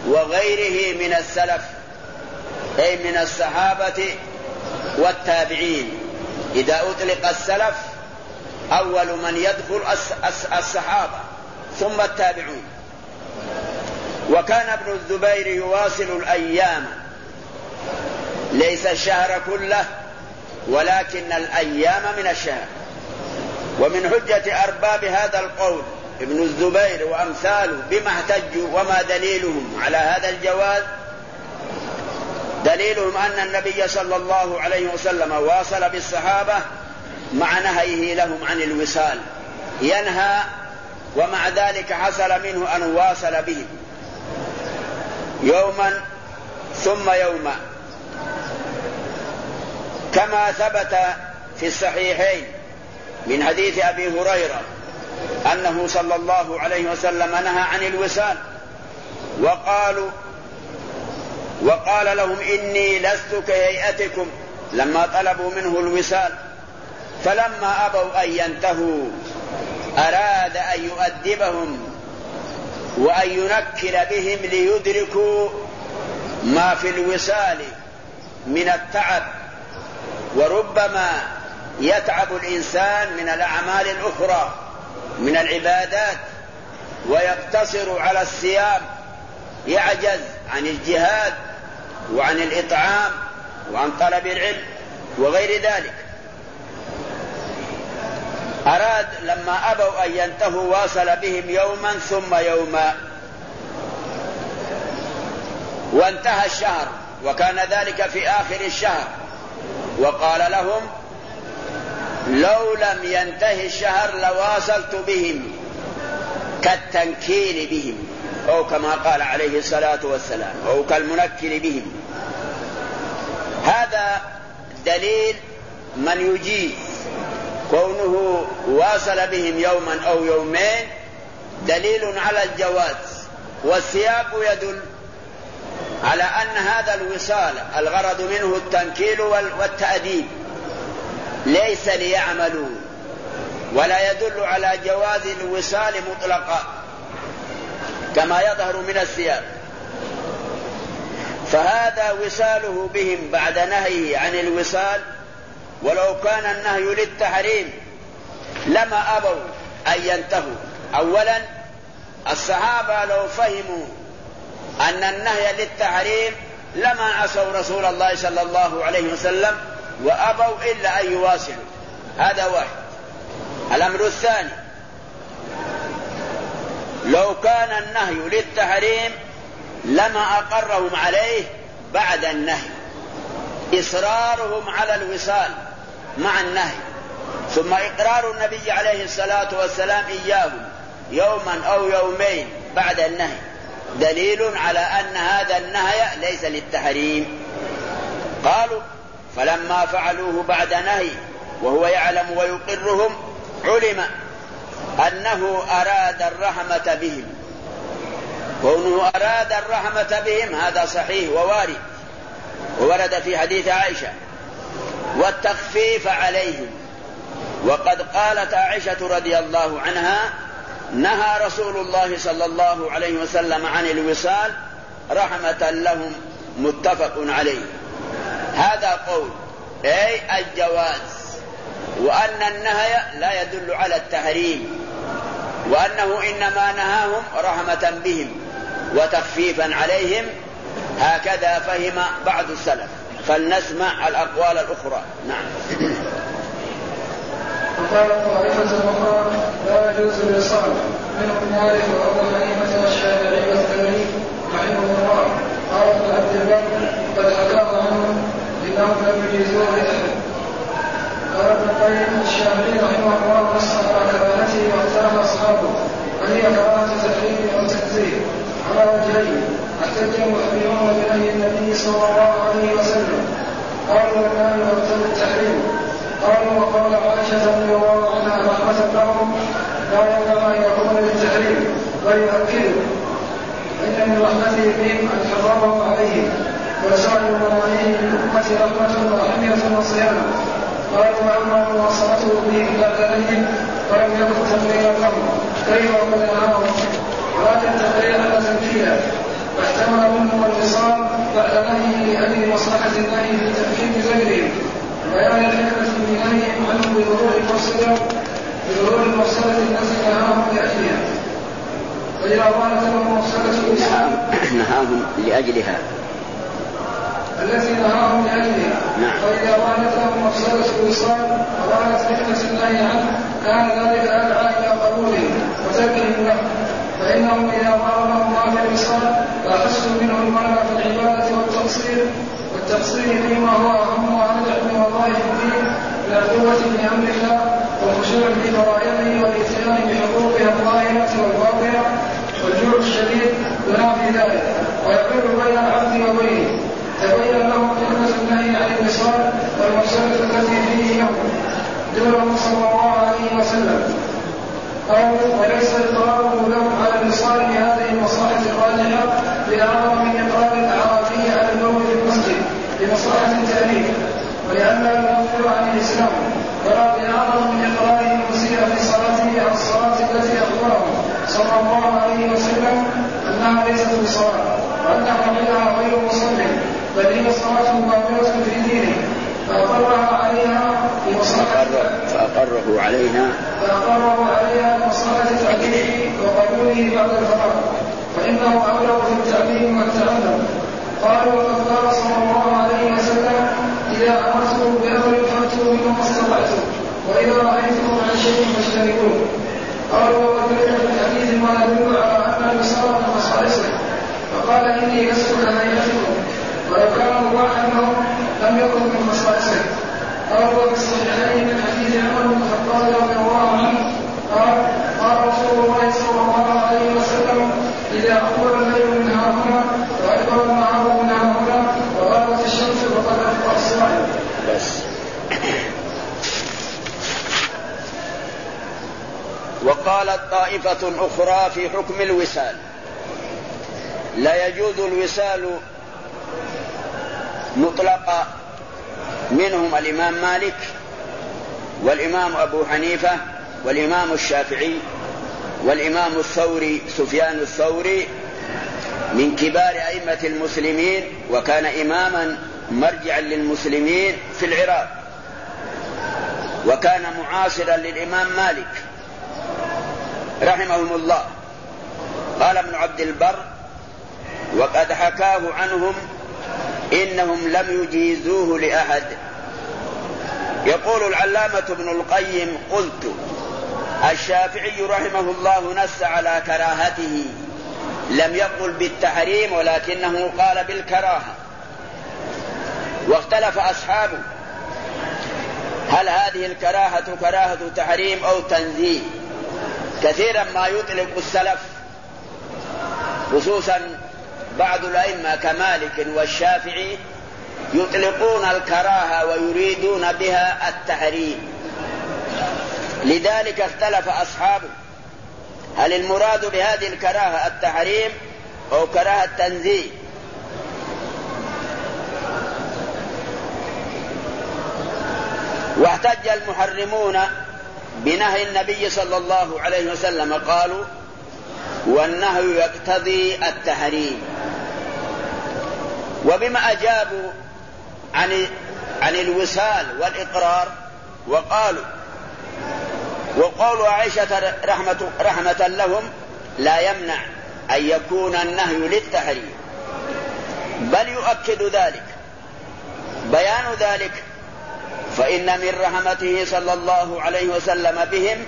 وغيره من السلف أي من الصحابة والتابعين. إذا أطلق السلف أول من يدخل الصحابة ثم التابعون. وكان ابن الزبير يواصل الأيام. ليس الشهر كله ولكن الأيام من الشهر. ومن حجة أرباب هذا القول ابن الزبير وأمثاله بما احتجوا وما دليلهم على هذا الجواز دليلهم أن النبي صلى الله عليه وسلم واصل بالصحابة مع نهيه لهم عن الوصال. ينهى ومع ذلك حصل منه أن واصل بهم يوما ثم يوما. كما ثبت في الصحيحين من حديث أبي هريرة أنه صلى الله عليه وسلم نهى عن الوصال. وقالوا وقال لهم إني لست كهيئتكم لما طلبوا منه الوصال. فلما أبوا أن ينتهوا أراد أن يؤدبهم وأن ينكل بهم ليدركوا ما في الوصال من التعب. وربما يتعب الإنسان من الأعمال الأخرى من العبادات ويقتصر على الصيام يعجز عن الجهاد وعن الإطعام وعن طلب العلم وغير ذلك. أراد لما أبوا أن ينتهوا واصل بهم يوما ثم يوما. وانتهى الشهر وكان ذلك في آخر الشهر. وقال لهم لو لم ينتهي الشهر لواصلت بهم كالتنكيل بهم. أو كما قال عليه الصلاة والسلام أو كالمنكل بهم. هذا دليل من يجيز. كونه واصل بهم يوما أو يومين دليل على الجواز والسياق يدل على أن هذا الوصال الغرض منه التنكيل والتأديب. ليس ليعملوا ولا يدل على جواز الوصال مطلقا. كما يظهر من السياق فهذا وصاله بهم بعد نهيه عن الوصال ولو كان النهي للتحريم لما أبوا أن ينتهوا. اولا الصحابة لو فهموا أن النهي للتحريم لما عصوا رسول الله صلى الله عليه وسلم وأبوا إلا أن يواصلوا. هذا واحد. الأمر الثاني لو كان النهي للتحريم لما أقرهم عليه بعد النهي. إصرارهم على الوصال مع النهي. ثم إقرار النبي عليه الصلاة والسلام إياهم يوما أو يومين بعد النهي. دليل على أن هذا النهي ليس للتحريم. قالوا فلما فعلوه بعد نهي وهو يعلم ويقرهم علم أنه أراد الرحمة بهم. كونه أراد الرحمة بهم هذا صحيح ووارد. وورد في حديث عائشة والتخفيف عليهم. وقد قالت عائشة رضي الله عنها نهى رسول الله صلى الله عليه وسلم عن الوصال رحمة لهم متفق عليه. هذا قول أي الجواز. وأن النهي لا يدل على التحريم وأنه إنما نهاهم رحمة بهم وتخفيفا عليهم. هكذا فهم بعض السلف. فلنسمع الأقوال الأخرى. نعم. وقال طائفة أخرى لا يجوز الوصال منهم مالك وأبو حنيفة والشافعي والثوري رحمه الله. قال ابن عبد البر قد حكاه عنه انهم لم يجيزوه قال ابن القيم الشافعي رحمه الله نص على كراهته واختلف أصحابه وهي كراهه تحريم أو تكذيب على وجهين أحتج المحرمون بنهي النبي صلى الله عليه وسلم. قالوا والنهي يقتضي التحريم. قالوا وقال عائشة رضي الله عنها رحمة لهم لا ينبغي أن يكون للتحريم بل يؤكده إن من رحمته بهم أن حرمه عليهم وسائر المناهيه للأمة رحمة وحمية وصيانة قالوا به بعد نهي فلم يكن تقريرا لهم كيف وقد نهاهم ولكن تقريرا تنفيذا واحتمل منهم الوصال بعد نهيه لأجل مصلحة النهي في تأكيد غيرهم وبيان الحكمة في نهيهم عنه بظهور المفسدة بظهور المفسدة التي نهاهم لأجلها. فإذا ظهرت لهم مفسدة الإسلام نهاهم لأجلها. التي نهاهم لأجلها ظهرت لهم مفسدة الوصال وقالت حكمة النهي عنه كان ذلك أدعى إلى قبوله وتركه له. فإنهم إذا ظهر لهم ما في الوصال فأحسوا منه المنع في العبادة والتقصير. والتقصير فيما هو أهم وأرجح من وظائف الدين من القوة في أمر الله والخشوع في فرائضه والإتيان بحقوقها الظاهرة والباطنة والجوع الشديد ينافي ذلك. ويحول بين العبد وبينه تبين له حكمة النهي عن الوصال والمفسدة التي فيه له دونه صلى الله عليه وسلم. أو وليس إقراره لهم على الوصال بهذه المصالح الراجحة لأعظم من إقرار الأعرافي على النوم في المسجد لمصلحة التأليف ولأنه يغفل عن الإسلام ولا بأعظم من إقراره المسيء في صلاته على الصلاة التي أخبره صلى الله عليه وسلم أنها ليست بصلاة وأن فاعلها غير مصلٍ بل هي صلاة باطلة في دينه فأقرها عليها في مصلحة فأقره عليها. فأقره عليها لمصلحة تأكيده وقبوله بعد الفراغ فإنه أبلغ في التعليم والتعلم قالوا وقد قال صلى الله عليه وسلم إذا أمرتكم بأمر فأتوا منه ما استطعتم وإذا رأيتكم عن شيء فاجتنبوه. قالوا وقد ورد في الحديث ما يدل على أن الوصال من خصائصه فقال إني لست كهيئتكم ولو كان مباحا لهم لم يكن من خصائصه قال في الصحيحين من حديث عمر بن الخطاب رضي الله عنه قال قال رسول الله صلى الله عليه وسلم إذا أقبل الليل من ها هنا وادبر النهار من ها هنا وغابت الشمس فقد أفطر الصائم. بس. وقالت طائفة أخرى في حكم الوسال لا يجوز الوسال مطلقا منهم الإمام مالك والإمام أبو حنيفة والإمام الشافعي والإمام الثوري سفيان الثوري من كبار أئمة المسلمين وكان إماما مرجعا للمسلمين في العراق وكان معاصرا للإمام مالك رحمهم الله. قال ابن عبد البر وقد حكاه عنهم إنهم لم يجيزوه لأحد. يقول العلامة ابن القيم قلت الشافعي رحمه الله نص على كراهته. لم يقل بالتحريم ولكنه قال بالكراهة. واختلف أصحابه. هل هذه الكراهة كراهة تحريم أو تنزيه؟ كثيرا ما يطلق السلف خصوصا بعض الأئمة كمالك والشافعي يطلقون الكراهة ويريدون بها التحريم. لذلك اختلف أصحابه. هل المراد بهذه الكراهة التحريم أو كراهة التنزيه؟ واحتج المحرمون بنهي النبي صلى الله عليه وسلم قالوا والنهي يقتضي التحريم. وبما أجابوا عن عن الوصال والإقرار وقالوا وقول عائشة رحمة, رحمة لهم لا يمنع أن يكون النهي للتحريم بل يؤكد ذلك. بيان ذلك فإن من رحمته صلى الله عليه وسلم بهم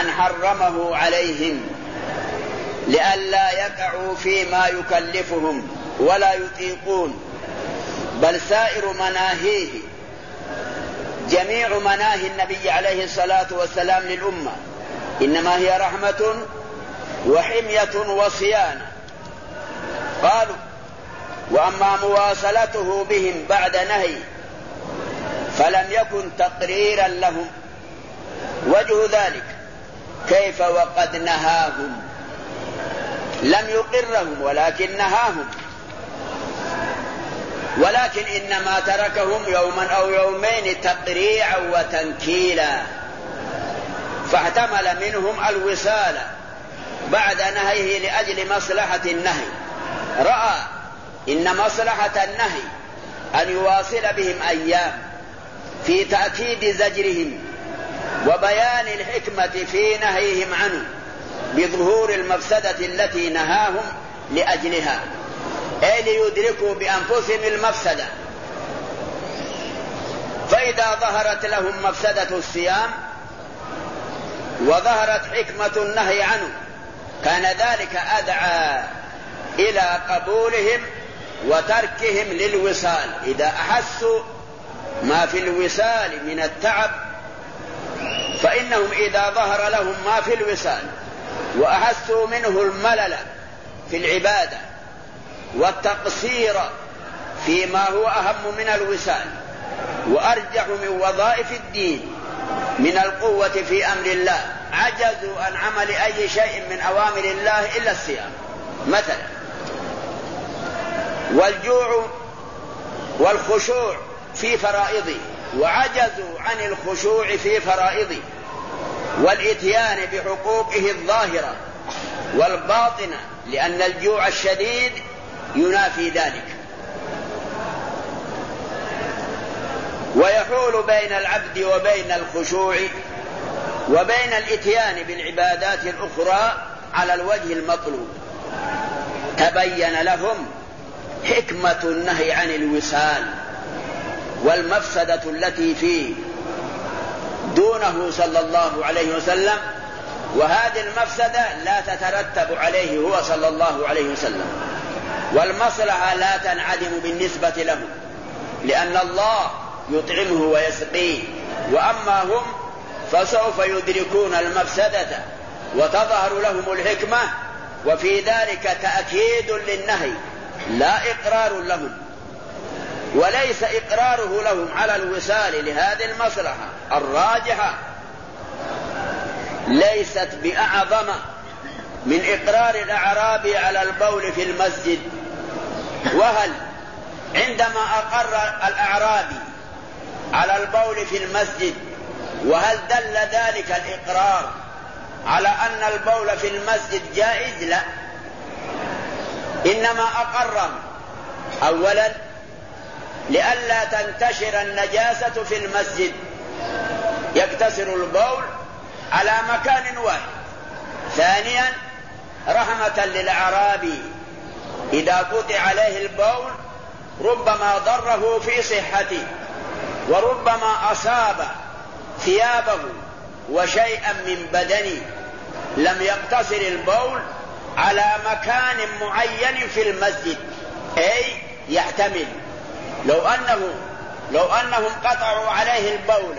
أن حرمه عليهم لئلا يقعوا فيما يكلفهم. ولا يطيقون بل سائر مناهيه جميع مناهي النبي عليه الصلاة والسلام للأمة. إنما هي رحمة وحمية وصيانة. قالوا وأما مواصلته بهم بعد نهي فلم يكن تقريرا لهم. وجه ذلك كيف وقد نهاهم؟ لم يقرهم ولكن نهاهم. ولكن إنما تركهم يوما أو يومين تقريعا وتنكيلا. فاحتمل منهم الوصال بعد نهيه لأجل مصلحة النهي. رأى إن مصلحة النهي أن يواصل بهم أيام في تأكيد زجرهم وبيان الحكمة في نهيهم عنه بظهور المفسدة التي نهاهم لأجلها. أي ليدركوا بأنفسهم المفسدة فإذا ظهرت لهم مفسدة الصيام وظهرت حكمة النهي عنه كان ذلك أدعى إلى قبولهم وتركهم للوصال. إذا أحسوا ما في الوصال من التعب فإنهم إذا ظهر لهم ما في الوصال وأحسوا منه الملل في العبادة والتقصير فيما هو أهم من الوصال وأرجح من وظائف الدين من القوة في أمر الله عجزوا عن عمل أي شيء من أوامر الله إلا الصيام. مثلا والجوع والخشوع في فرائضه وعجزوا عن الخشوع في فرائضه والإتيان بحقوقه الظاهرة والباطنة لأن الجوع الشديد ينافي ذلك. ويحول بين العبد وبين الخشوع وبين الإتيان بالعبادات الأخرى على الوجه المطلوب. تبين لهم حكمة النهي عن الوصال والمفسدة التي فيه. دونه صلى الله عليه وسلم وهذه المفسدة لا تترتب عليه هو صلى الله عليه وسلم. والمصلحة لا تنعدم بالنسبة له لأن الله يطعمه ويسقيه. وأما هم فسوف يدركون المفسدة وتظهر لهم الحكمة وفي ذلك تأكيد للنهي لا إقرار لهم. وليس إقراره لهم على الوصال لهذه المصلحة الراجحة. ليست بأعظم من إقرار الاعرابي على البول في المسجد. وهل عندما أقر الاعرابي على البول في المسجد وهل دل ذلك الإقرار على أن البول في المسجد جائز؟ لا. إنما اقره اولا لئلا تنتشر النجاسة في المسجد. يقتصر البول على مكان واحد. ثانيا رحمة للأعرابي. إذا قطع عليه البول ربما ضره في صحته وربما أصاب ثيابه وشيئا من بدنه. لم يقتصر البول على مكان معين في المسجد. أي يحتمل. لو انه لو أنهم قطعوا عليه البول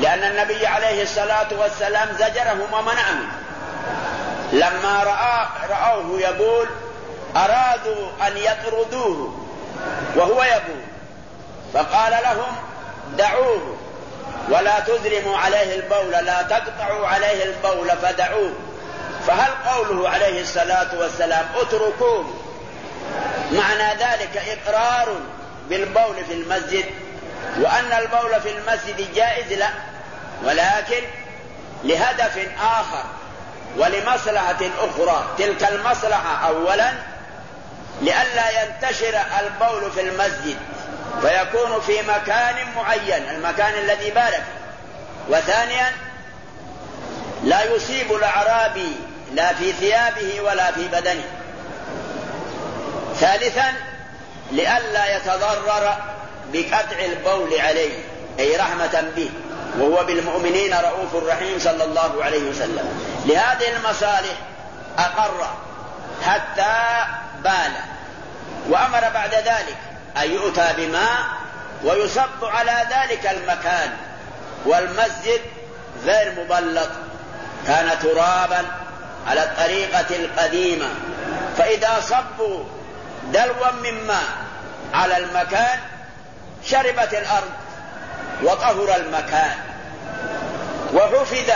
لأن النبي عليه الصلاة والسلام زجرهم ومنعهم. لما رأى رأوه يبول أرادوا أن يطردوه. وهو يبول فقال لهم دعوه. ولا تزرموا عليه البول لا تقطعوا عليه البول فدعوه. فهل قوله عليه الصلاة والسلام اتركوه معنى ذلك إقرار بالبول في المسجد وأن البول في المسجد جائز لا ولكن لهدف آخر ولمصلحة أخرى. تلك المصلحة أولا لئلا ينتشر البول في المسجد فيكون في مكان معين المكان الذي بال وثانيا لا يصيب الأعرابي لا في ثيابه ولا في بدنه. ثالثا لئلا يتضرر بقطع البول عليه أي رحمة به وهو بالمؤمنين رؤوف رحيم صلى الله عليه وسلم. لهذه المصالح أقر حتى بال. وأمر بعد ذلك أن يؤتى بماء ويصب على ذلك المكان. والمسجد غير مبلط كان ترابا على الطريقة القديمة. فإذا صبوا دلوا من ماء على المكان شربت الأرض وطهر المكان وحفظ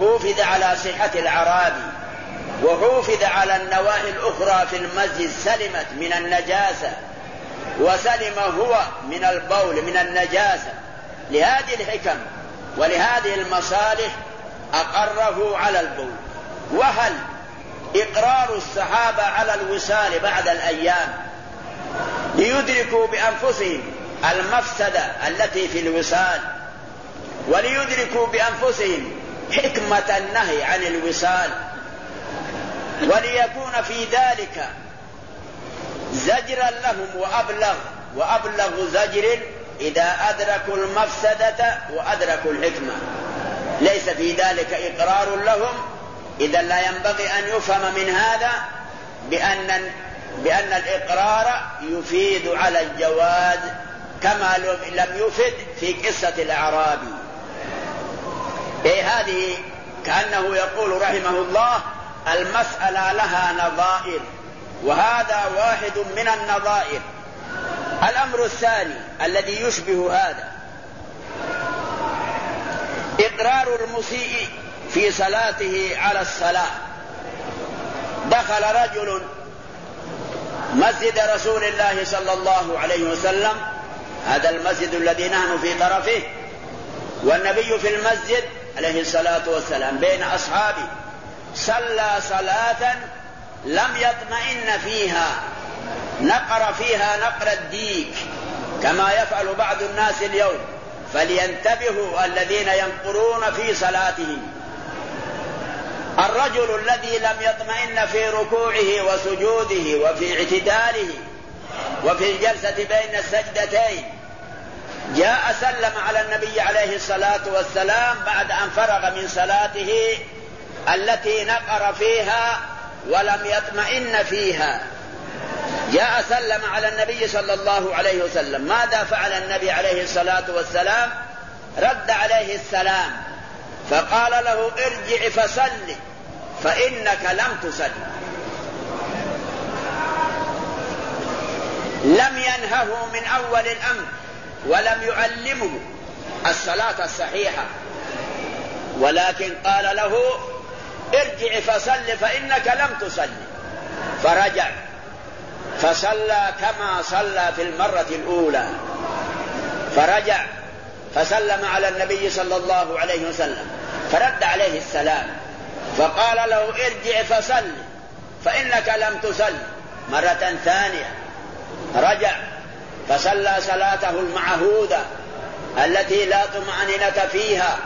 حفظ على صحة العرابي وحوفظ على النواحي الأخرى في المسجد سلمت من النجاسة وسلم هو من البول من النجاسة. لهذه الحكم ولهذه المصالح أقره على البول. وهل إقرار الصحابة على الوصال بعد الأيام ليدركوا بأنفسهم المفسدة التي في الوصال وليدركوا بأنفسهم حكمة النهي عن الوصال وليكون في ذلك زجرا لهم وأبلغ وأبلغ زجر إذا أدركوا المفسدة وأدركوا الحكمة. ليس في ذلك إقرار لهم إذا لا ينبغي أن يفهم من هذا بأن بأن الإقرار يفيد على الجواز كما لم يفد في قصة الأعرابي. أي هذه؟ كأنه يقول رحمه الله المسألة لها نظائر وهذا واحد من النظائر. الأمر الثاني الذي يشبه هذا إقرار المسيء في صلاته على الصلاة. دخل رجل مسجد رسول الله صلى الله عليه وسلم هذا المسجد الذي نحن في طرفه. والنبي في المسجد عليه الصلاة والسلام بين أصحابه صلى صلاة لم يطمئن فيها. نقر فيها نقر الديك كما يفعل بعض الناس اليوم. فلينتبهوا الذين ينقرون في صلاتهم. الرجل الذي لم يطمئن في ركوعه وسجوده وفي اعتداله وفي الجلسة بين السجدتين جاء سلم على النبي عليه الصلاة والسلام بعد أن فرغ من صلاته التي نقر فيها ولم يطمئن فيها. جاء سلم على النبي صلى الله عليه وسلم. ماذا فعل النبي عليه الصلاة والسلام؟ رد عليه السلام. فقال له ارجع فصل فإنك لم تصل لم ينهه من أول الأمر ولم يعلمه الصلاة الصحيحة. ولكن قال له ارجع فصل فإنك لم تصل. فرجع. فصلى كما صلى في المرة الأولى. فرجع. فسلم على النبي صلى الله عليه وسلم. فرد عليه السلام. فقال له ارجع فصل فإنك لم تصل. مرة ثانية. رجع فصلى صلاته المعهودة التي لا طمأنينة فيها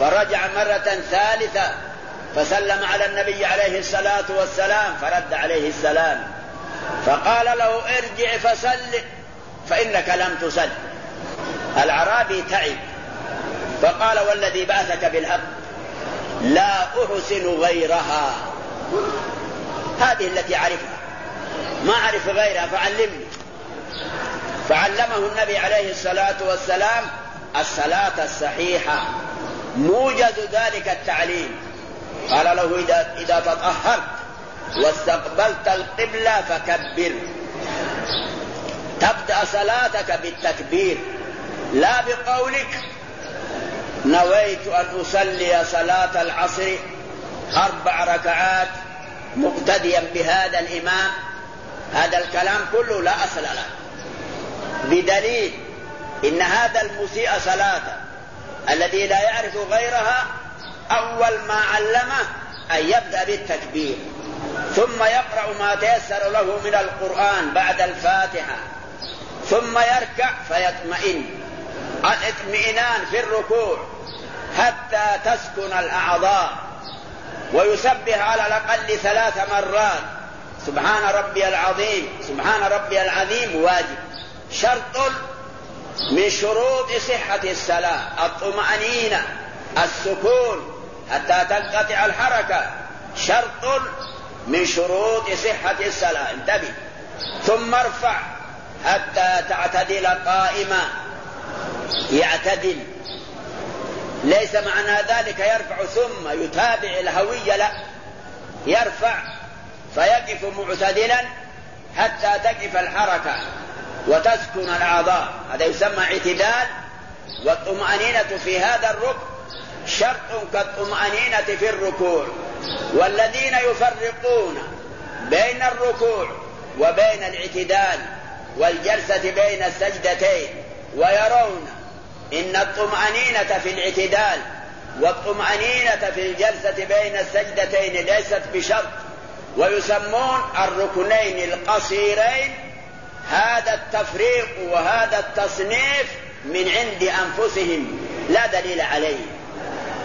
فرجع مرة ثالثة فسلم على النبي عليه الصلاة والسلام فرد عليه السلام. فقال له ارجع فصل فإنك لم تصل العرابي تعب. فقال والذي بعثك بالحق لا أحسن غيرها. هذه التي أعرفها ما أعرف غيرها فعلمني. فعلمه النبي عليه الصلاة والسلام الصلاة الصحيحة. موجز ذلك التعليم. قال له إذا, إذا تطهرت واستقبلت القبلة فكبر. تبدأ صلاتك بالتكبير لا بقولك نويت أن أصلي صلاة العصر أربع ركعات مقتديا بهذا الإمام. هذا الكلام كله لا أصل له. بدليل إن هذا المسيء صلاته الذي لا يعرف غيرها أول ما علمه أن يبدأ بالتكبير ثم يقرأ ما تيسر له من القرآن بعد الفاتحة ثم يركع فيطمئن. الاطمئنان في الركوع حتى تسكن الأعضاء ويسبح على الأقل ثلاث مرات. سبحان ربي العظيم سبحان ربي العظيم واجب. شرط من شروط صحة الصلاة الطمأنينة السكون حتى تنقطع الحركة. شرط من شروط صحة الصلاة انتبه. ثم ارفع حتى تعتدل قائما. يعتدل. ليس معنى ذلك يرفع ثم يتابع الهوية لا. يرفع فيقف معتدلا حتى تقف الحركة. وتسكن الأعضاء. هذا يسمى اعتدال. والطمأنينة في هذا الركن شرط كالطمأنينة في الركوع. والذين يفرقون بين الركوع وبين الاعتدال والجلسة بين السجدتين ويرون إن الطمأنينة في الاعتدال والطمأنينة في الجلسة بين السجدتين ليست بشرط. ويسمون الركنين القصيرين هذا التفريق وهذا التصنيف من عند أنفسهم لا دليل عليه.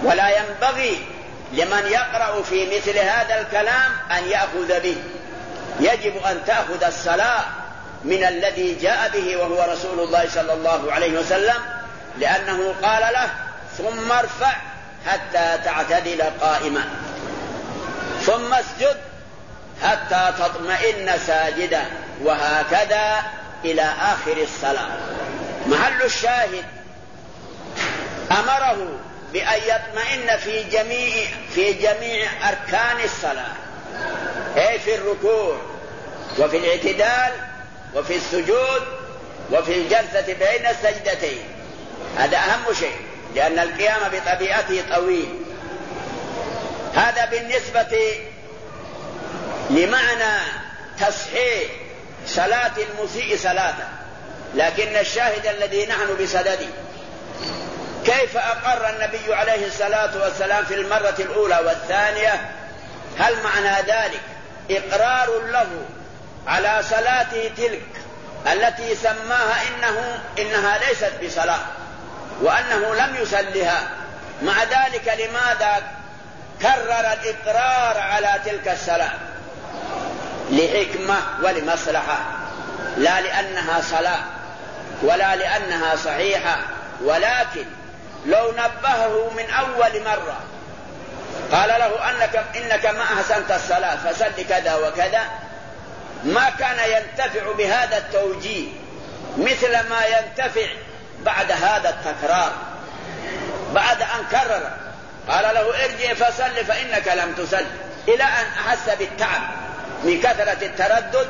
ولا ينبغي لمن يقرأ في مثل هذا الكلام أن يأخذ به. يجب أن تأخذ الصلاة من الذي جاء به وهو رسول الله صلى الله عليه وسلم لأنه قال له ثم ارفع حتى تعتدل قائما. ثم اسجد حتى تطمئن ساجدا. وهكذا إلى آخر الصلاة. محل الشاهد أمره بأن يطمئن في جميع في جميع أركان الصلاة. أي في الركوع وفي الاعتدال وفي السجود وفي الجلسة بين السجدتين. هذا أهم شيء لأن القيام بطبيعته طويل. هذا بالنسبة لمعنى تصحيح صلاة المسيء صلاته لكن الشاهد الذي نحن بصدده. كيف أقر النبي عليه الصلاة والسلام في المرة الأولى والثانية؟ هل معنى ذلك؟ إقرار له على صلاته تلك التي سماها إنه إنها ليست بصلاة وأنه لم يصلها مع ذلك لماذا كرر الإقرار على تلك الصلاة؟ لحكمة ولمصلحة. لا لأنها صلاة ولا لأنها صحيحة ولكن لو نبهه من أول مرة قال له أنك إنك ما أحسنت الصلاة فسل كذا وكذا. ما كان ينتفع بهذا التوجيه مثل ما ينتفع بعد هذا التكرار بعد أن كرر. قال له ارجع فصل فإنك لم تصل. إلى أن أحس بالتعب. من كثرة التردد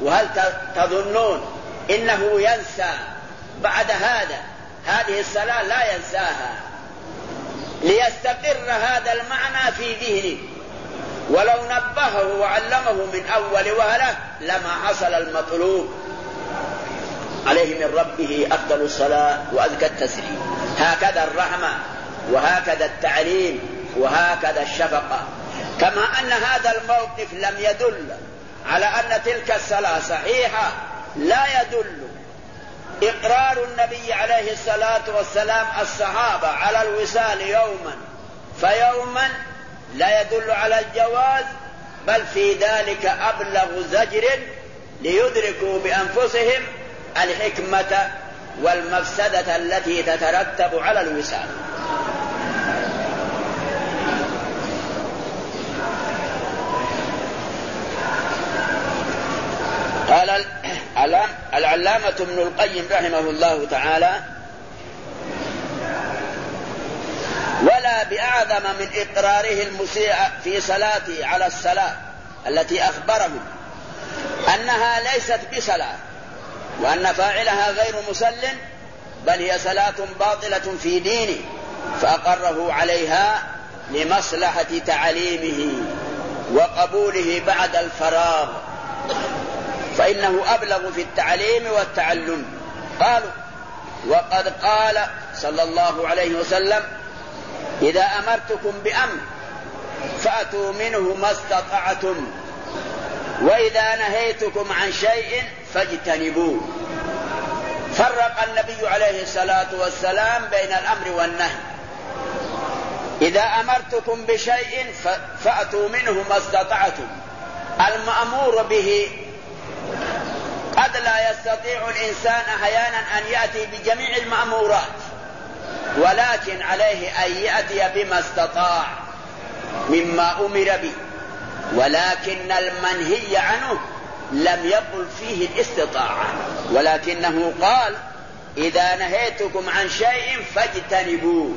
وهل تظنون إنه ينسى بعد هذا؟ هذه الصلاة لا ينساها. ليستقر هذا المعنى في ذهنه. ولو نبهه وعلمه من أول وهلة لما حصل المطلوب. عليه من ربه أفضل الصلاة وأذكى التسليم. هكذا الرحمة وهكذا التعليم وهكذا الشفقة. كما أن هذا الموقف لم يدل على أن تلك الصلاة صحيحة لا يدل إقرار النبي عليه الصلاة والسلام الصحابة على الوصال يوما فيوما لا يدل على الجواز بل في ذلك أبلغ زجر ليدركوا بأنفسهم الحكمة والمفسدة التي تترتب على الوصال. قال العلامة ابن القيم رحمه الله تعالى ولا بأعظم من إقراره المسيء في صلاته على الصلاة التي أخبره أنها ليست بصلاة وأن فاعلها غير مسل بل هي صلاة باطلة في دينه فأقره عليها لمصلحة تعليمه وقبوله بعد الفراغ. فإنه أبلغ في التعليم والتعلم. قالوا وقد قال صلى الله عليه وسلم إذا أمرتكم بأمر فأتوا منه ما استطعتم وإذا نهيتكم عن شيء فاجتنبوه. فرق النبي عليه الصلاة والسلام بين الأمر والنهي. إذا أمرتكم بشيء فأتوا منه ما استطعتم. المأمور به قد لا يستطيع الإنسان أحيانا أن يأتي بجميع المأمورات ولكن عليه أن يأتي بما استطاع مما أمر به ولكن المنهي عنه لم يقل فيه الاستطاعة ولكنه قال إذا نهيتكم عن شيء فاجتنبوه.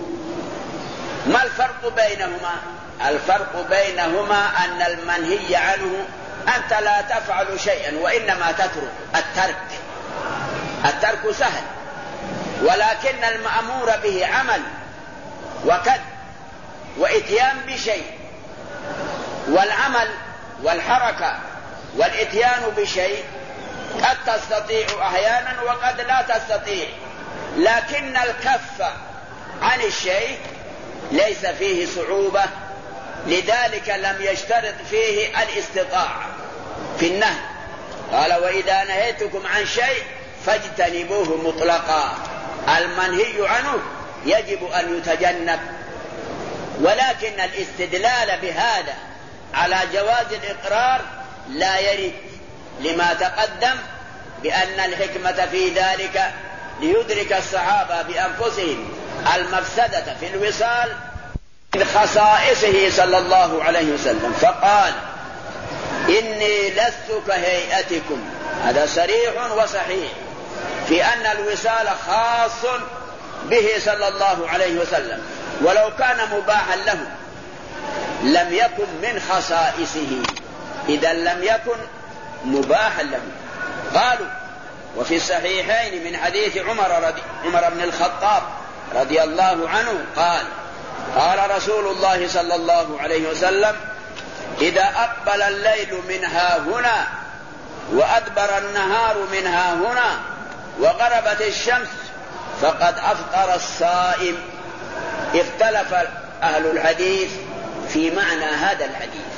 ما الفرق بينهما؟ الفرق بينهما أن المنهي عنه أنت لا تفعل شيئا وإنما تترك الترك. الترك سهل ولكن المأمور به عمل وكد وإتيان بشيء. والعمل والحركة والإتيان بشيء قد تستطيع أحيانا وقد لا تستطيع. لكن الكف عن الشيء ليس فيه صعوبة لذلك لم يشترط فيه الاستطاعة في النهي. قال وإذا نهيتكم عن شيء فاجتنبوه مطلقا. المنهي عنه يجب أن يتجنب. ولكن الاستدلال بهذا على جواز الإقرار لا يرد لما تقدم بأن الحكمة في ذلك ليدرك الصحابة بأنفسهم المفسدة في الوصال من خصائصه صلى الله عليه وسلم. فقال إني لست كهيئتكم. هذا صريح وصحيح. في أن الوصال خاص به صلى الله عليه وسلم. ولو كان مباحا له لم يكن من خصائصه. إذا لم يكن مباحا له. قالوا وفي الصحيحين من حديث عمر رضي عمر بن الخطاب رضي الله عنه قال قال رسول الله صلى الله عليه وسلم إذا أقبل الليل منها هنا وأدبر النهار منها هنا وغربت الشمس فقد أفطر الصائم. اختلف أهل الحديث في معنى هذا الحديث.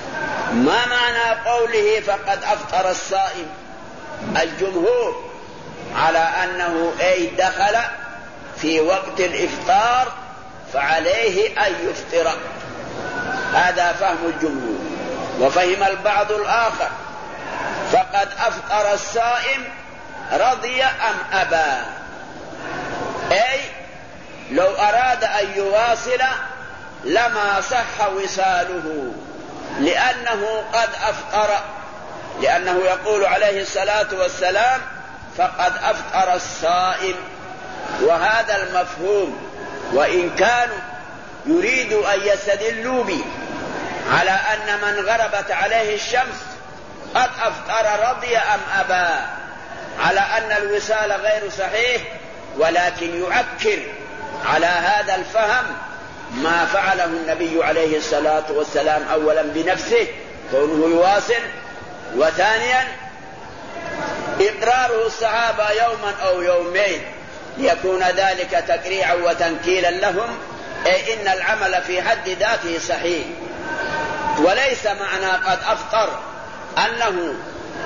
ما معنى قوله فقد أفطر الصائم الجمهور على أنه أي دخل في وقت الإفطار فعليه أن يفطر. هذا فهم الجمهور. وفهم البعض الآخر. فقد أفطر الصائم رضي أم أبى. أي لو أراد أن يواصل لما صح وصاله. لأنه قد أفطر. لأنه يقول عليه الصلاة والسلام فقد أفطر الصائم. وهذا المفهوم. وإن كانوا يريدوا أن يستدلوا به على أن من غربت عليه الشمس قد أفطر رضي أم أبى على أن الوصال غير صحيح ولكن يؤكد على هذا الفهم ما فعله النبي عليه الصلاة والسلام أولا بنفسه كونه يواصل وثانيا إقراره الصحابة يوما أو يومين. ليكون ذلك تكريعا وتنكيلا لهم. أي إن العمل في حد ذاته صحيح. وليس معنى قد أفطر أنه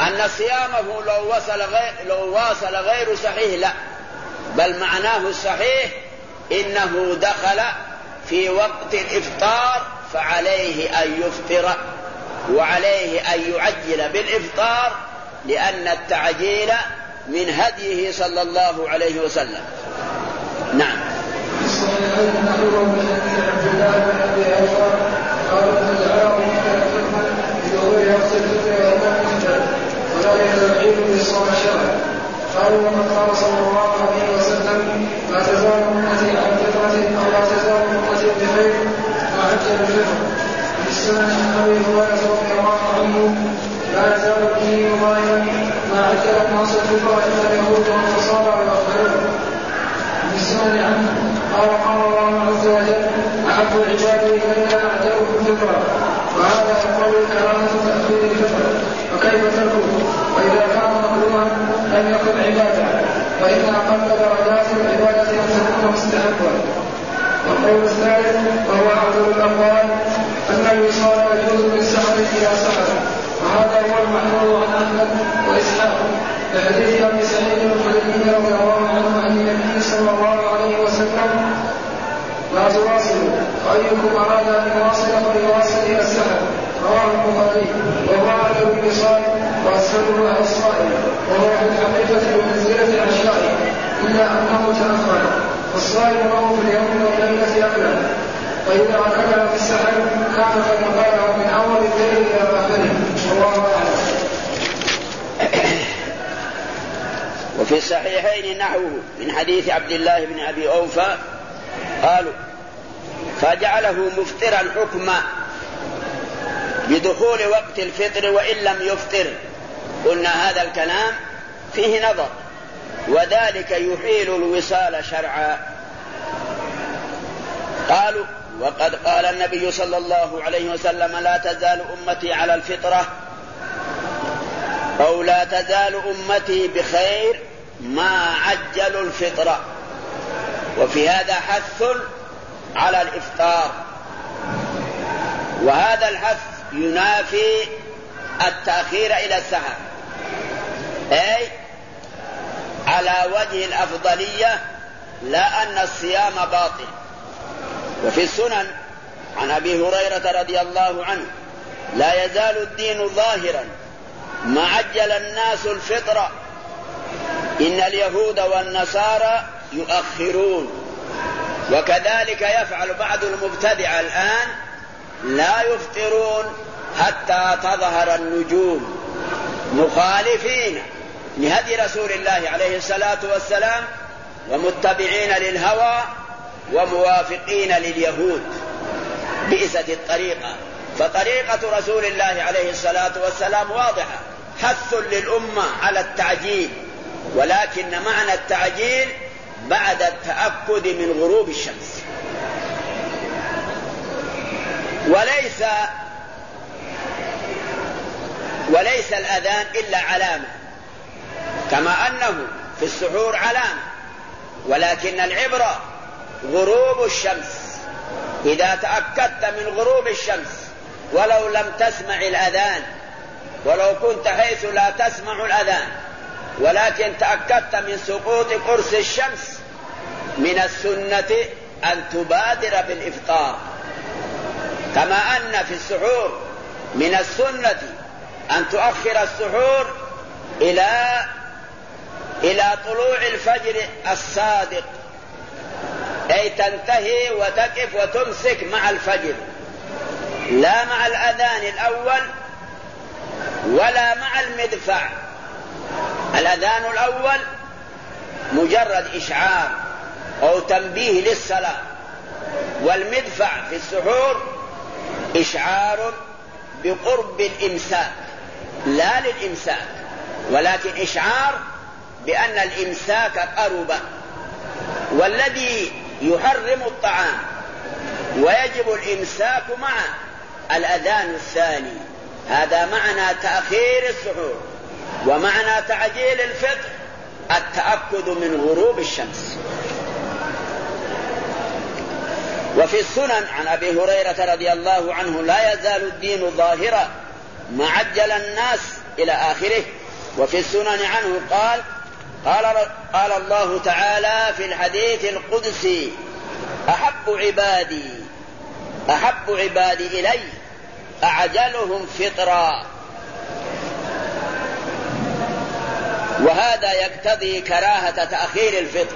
أن صيامه لو وصل غير لو واصل غير صحيح لا. بل معناه الصحيح إنه دخل في وقت الإفطار فعليه أن يفطر وعليه أن يعجل بالإفطار لأن التعجيل من هديه صلى الله عليه وسلم. نعم. قال وقد قال صلى الله عليه وسلم لا تزال امتي على فطره أو لا تزال امتي بخير ما عجل الفطر في السنن عن ابي هريره رضي الله عنه لا يزال الدين ظاهرا ما عجل الناس الفطر الا اليهود والنصارى واخرهم في السنن عنه قال قال الله عز وجل أحب العباد اليك اعجلهم الفطره وهذا يقول كراهه تاخير الفطر فكيف تركه؟ وإذا كان مكروها لم يكن عبادة. وان أقل درجات العبادة ان تكون مستحبا والقول الثالث وهو اعظم الأقوال أن الوصال يجوز من سحر إلى سحر. وهذا هو المحمول عن أحمد وإسحاق. لحديث أبي سعيد الخدري رضي الله عنه عن النبي صلى الله عليه وسلم. لا تواصلوا. وايكم أراد أن يواصل فليواصل إلى السحر رواه البخاري. وهو على الوصال واسهله على الصائم. وهو في الحقيقة بمنزله عشائه إلا أنه تأخر. فالصائم له في اليوم والليلة اكلا واذا اكلها في السحر كان قد قاله من أول الليل إلى آخره. والله أعلم. وفي الصحيحين نحوه من حديث عبد الله بن أبي أوفى قالوا فجعله مفطرا حكما بدخول وقت الفطر وإن لم يفطر. قلنا هذا الكلام فيه نظر وذلك يحيل الوصال شرعا. قالوا وقد قال النبي صلى الله عليه وسلم لا تزال أمتي على الفطرة أو لا تزال أمتي بخير ما عجلوا الفطرة. وفي هذا حث على الإفطار. وهذا الحث ينافي التأخير إلى السحر أي على وجه الأفضلية لا أن الصيام باطل. وفي السنن عن أبي هريرة رضي الله عنه لا يزال الدين ظاهرا ما عجل الناس الفطر إن اليهود والنصارى يؤخرون. وكذلك يفعل بعض المبتدع الآن لا يفطرون حتى تظهر النجوم. مخالفين لهدي رسول الله عليه الصلاة والسلام ومتبعين للهوى وموافقين لليهود بئست الطريقة. فطريقة رسول الله عليه الصلاة والسلام واضحة. حث للأمة على التعجيل. ولكن معنى التعجيل بعد التأكد من غروب الشمس. وليس وليس الأذان إلا علامة. كما أنه في السحور علامة. ولكن العبرة غروب الشمس. إذا تأكدت من غروب الشمس ولو لم تسمع الأذان ولو كنت حيث لا تسمع الأذان ولكن تأكدت من سقوط قرص الشمس من السنة أن تبادر بالإفطار. كما أن في السحور من السنة أن تؤخر السحور إلى إلى طلوع الفجر الصادق. أي تنتهي وتقف وتمسك مع الفجر. لا مع الأذان الأول ولا مع المدفع. الأذان الأول مجرد إشعار أو تنبيه للصلاة. والمدفع في السحور إشعار بقرب الإمساك. لا للإمساك ولكن إشعار بأن الإمساك قرب. والذي يحرم الطعام ويجب الإمساك مع الأذان الثاني. هذا معنى تأخير السحور ومعنى تعجيل الفطر. التأكد من غروب الشمس. وفي السنن عن أبي هريرة رضي الله عنه لا يزال الدين ظاهرا ما عجل الناس إلى آخره. وفي السنن عنه قال قال قال الله تعالى في الحديث القدسي أحب عبادي أحب عبادي إلي أعجلهم فطرا. وهذا يقتضي كراهة تأخير الفطر.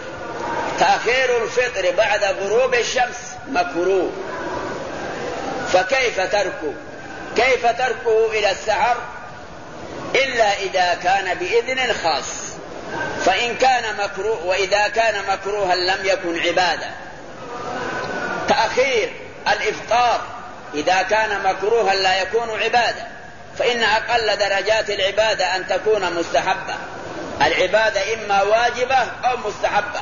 تأخير الفطر بعد غروب الشمس مكروه. فكيف تركه؟ كيف تركه إلى السحر؟ إلا إذا كان بإذن خاص. فإن كان مكروه وإذا كان مكروها لم يكن عبادة. تأخير الإفطار إذا كان مكروها لا يكون عبادة. فإن أقل درجات العبادة أن تكون مستحبة. العبادة إما واجبة أو مستحبة.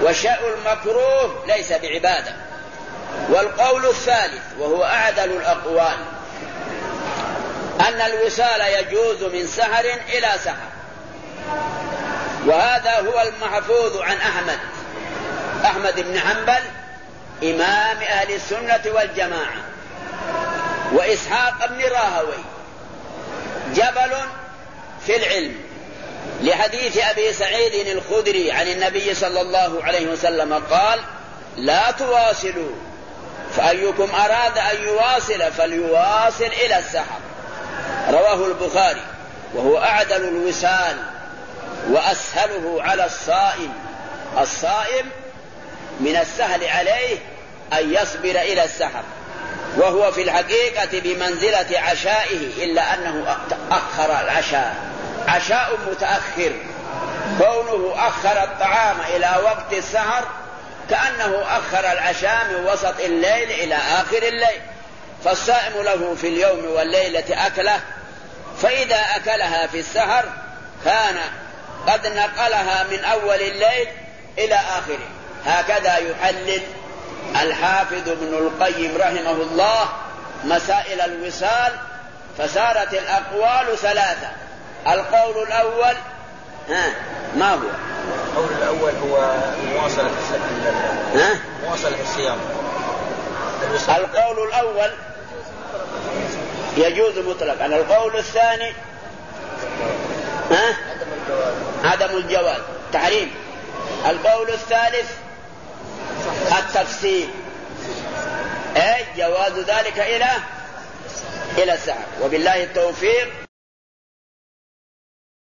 والشيء المكروه ليس بعبادة. والقول الثالث وهو أعدل الأقوال أن الوصال يجوز من سهر إلى سهر. وهذا هو المحفوظ عن أحمد. أحمد بن حنبل إمام أهل السنة والجماعة. وإسحاق بن راهوي جبل في العلم. لحديث أبي سعيد الخدري عن النبي صلى الله عليه وسلم قال لا تواصلوا فأيكم أراد أن يواصل فليواصل إلى السحر. رواه البخاري وهو أعدل الوصال. وأسهله على الصائم. الصائم من السهل عليه أن يصبر إلى السحر وهو في الحقيقة بمنزلة عشائه إلا أنه أخر العشاء. عشاء متأخر. كونه أخر الطعام إلى وقت السهر كأنه أخر العشاء من وسط الليل إلى آخر الليل. فالصائم له في اليوم والليلة أكلة فإذا أكلها في السهر كان قد نقلها من أول الليل إلى آخره هكذا يحلل الحافظ ابن القيم رحمه الله مسائل الوصال فصارت الأقوال ثلاثة القول الأول ها ما هو؟ القول الأول هو مواصلة ها؟ مواصلة الصيام القول الأول يجوز مطلقا القول الثاني ها؟ عدم الجواز تحريم القول الثالث التفسير اي جواز ذلك إلى إلى السحر وبالله التوفيق.